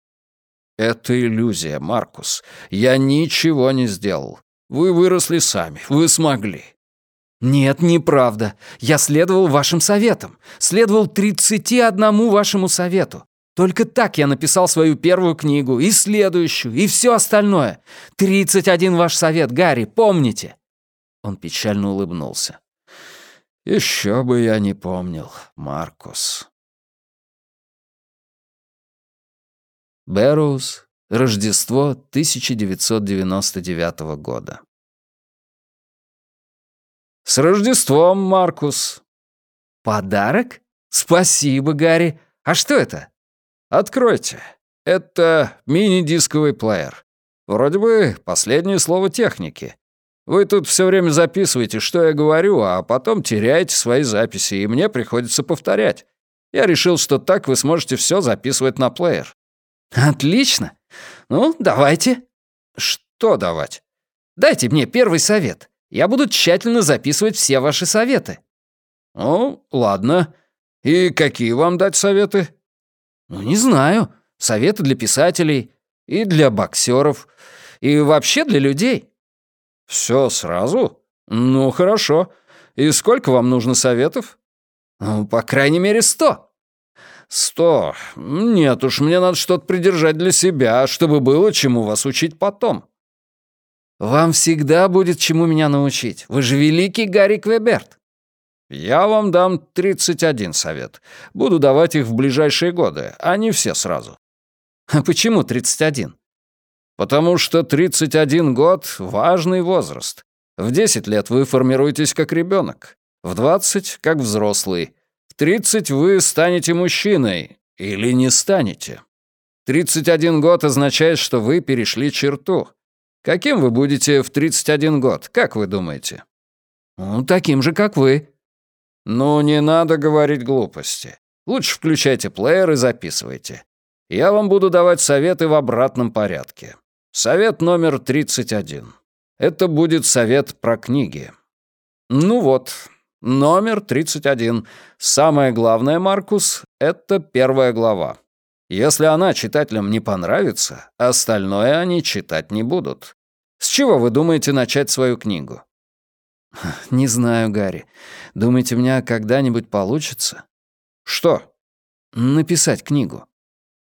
«Это иллюзия, Маркус. Я ничего не сделал. Вы выросли сами. Вы смогли». «Нет, неправда. Я следовал вашим советам. Следовал тридцати одному вашему совету. Только так я написал свою первую книгу, и следующую, и все остальное. Тридцать один ваш совет, Гарри, помните?» Он печально улыбнулся. Еще бы я не помнил, Маркус. Бэрроуз. Рождество 1999 года. «С Рождеством, Маркус!» «Подарок? Спасибо, Гарри. А что это?» «Откройте. Это мини-дисковый плеер. Вроде бы последнее слово техники. Вы тут все время записываете, что я говорю, а потом теряете свои записи, и мне приходится повторять. Я решил, что так вы сможете все записывать на плеер». «Отлично. Ну, давайте». «Что давать?» «Дайте мне первый совет. Я буду тщательно записывать все ваши советы». «Ну, ладно. И какие вам дать советы?» «Ну, не знаю. Советы для писателей и для боксеров, и вообще для людей». «Все сразу? Ну, хорошо. И сколько вам нужно советов?» «Ну, по крайней мере, сто». «Сто? Нет уж, мне надо что-то придержать для себя, чтобы было чему вас учить потом». «Вам всегда будет чему меня научить. Вы же великий Гарри Квеберт». «Я вам дам 31 совет. Буду давать их в ближайшие годы, а не все сразу». «А почему 31?» Потому что 31 год — важный возраст. В 10 лет вы формируетесь как ребенок, в 20 — как взрослый, 30 вы станете мужчиной или не станете. 31 год означает, что вы перешли черту. Каким вы будете в 31 год, как вы думаете? Ну, таким же, как вы. Ну, не надо говорить глупости. Лучше включайте плеер и записывайте. Я вам буду давать советы в обратном порядке. Совет номер 31. Это будет совет про книги. Ну вот, номер 31. Самое главное, Маркус, это первая глава. Если она читателям не понравится, остальное они читать не будут. С чего вы думаете начать свою книгу? [laughs] Не знаю, Гарри. Думаете, у меня когда-нибудь получится? Что? Написать книгу.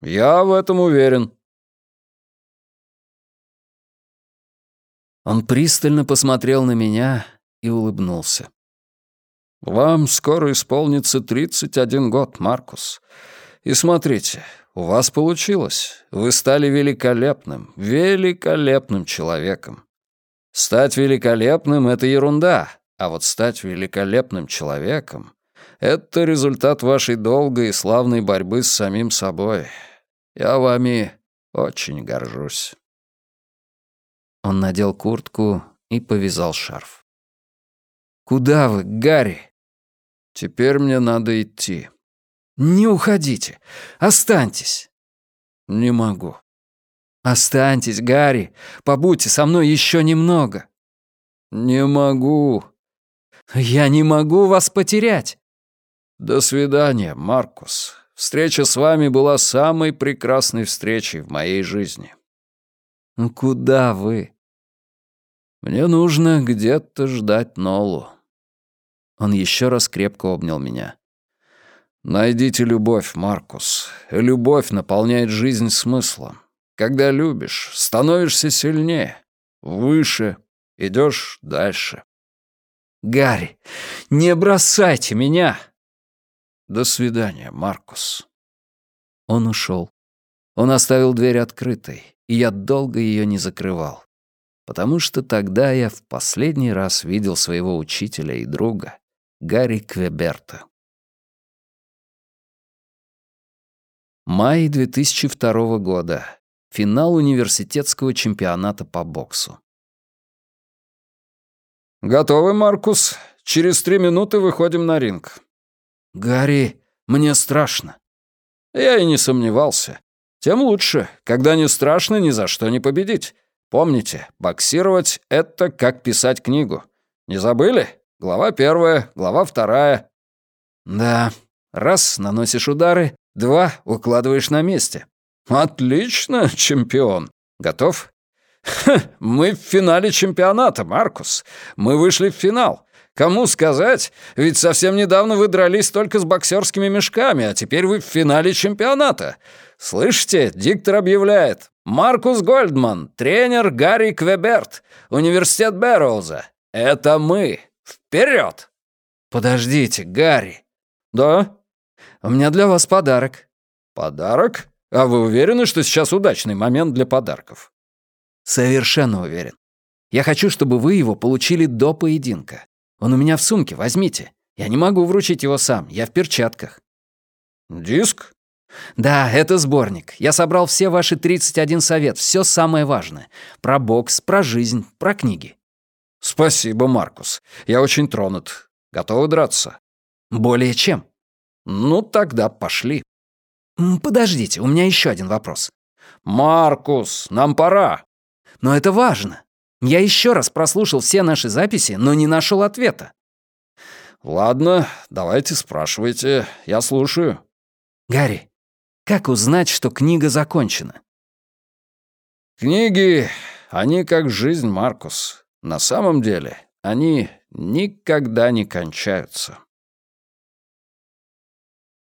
Я в этом уверен. Он пристально посмотрел на меня и улыбнулся. «Вам скоро исполнится 31 год, Маркус. И смотрите, у вас получилось. Вы стали великолепным, великолепным человеком. Стать великолепным — это ерунда, а вот стать великолепным человеком — это результат вашей долгой и славной борьбы с самим собой. Я вами очень горжусь». Он надел куртку и повязал шарф. «Куда вы, Гарри?» «Теперь мне надо идти». «Не уходите. Останьтесь». «Не могу». «Останьтесь, Гарри. Побудьте со мной еще немного». «Не могу». «Я не могу вас потерять». «До свидания, Маркус. Встреча с вами была самой прекрасной встречей в моей жизни». «Куда вы?» Мне нужно где-то ждать Нолу. Он еще раз крепко обнял меня. Найдите любовь, Маркус. Любовь наполняет жизнь смыслом. Когда любишь, становишься сильнее, выше, идешь дальше. Гарри, не бросайте меня. До свидания, Маркус. Он ушел. Он оставил дверь открытой, и я долго ее не закрывал. Потому что тогда я в последний раз видел своего учителя и друга, Гарри Квеберта. Май 2002 года. Финал университетского чемпионата по боксу. «Готовы, Маркус? Через три минуты выходим на ринг». «Гарри, мне страшно». Я и не сомневался. Тем лучше. Когда не страшно, ни за что не победить. Помните, боксировать — это как писать книгу. Не забыли? Глава первая, глава вторая. Да. Раз — наносишь удары, два — укладываешь на месте. Отлично, чемпион. Готов? Ха, мы в финале чемпионата, Маркус. Мы вышли в финал. Кому сказать? Ведь совсем недавно вы дрались только с боксерскими мешками, а теперь вы в финале чемпионата. Слышите, диктор объявляет. Маркус Гольдман, тренер Гарри Квеберт, университет Бэрроуза. Это мы. Вперед! Подождите, Гарри. Да? У меня для вас подарок. Подарок? А вы уверены, что сейчас удачный момент для подарков? Совершенно уверен. Я хочу, чтобы вы его получили до поединка. Он у меня в сумке, возьмите. Я не могу вручить его сам, я в перчатках». «Диск?» «Да, это сборник. Я собрал все ваши 31 совет, все самое важное. Про бокс, про жизнь, про книги». «Спасибо, Маркус. Я очень тронут. Готовы драться?» «Более чем». «Ну, тогда пошли». «Подождите, у меня еще один вопрос». «Маркус, нам пора». «Но это важно. Я еще раз прослушал все наши записи, но не нашел ответа. Ладно, давайте спрашивайте. Я слушаю. Гарри, как узнать, что книга закончена? Книги, они как жизнь, Маркус. На самом деле, они никогда не кончаются.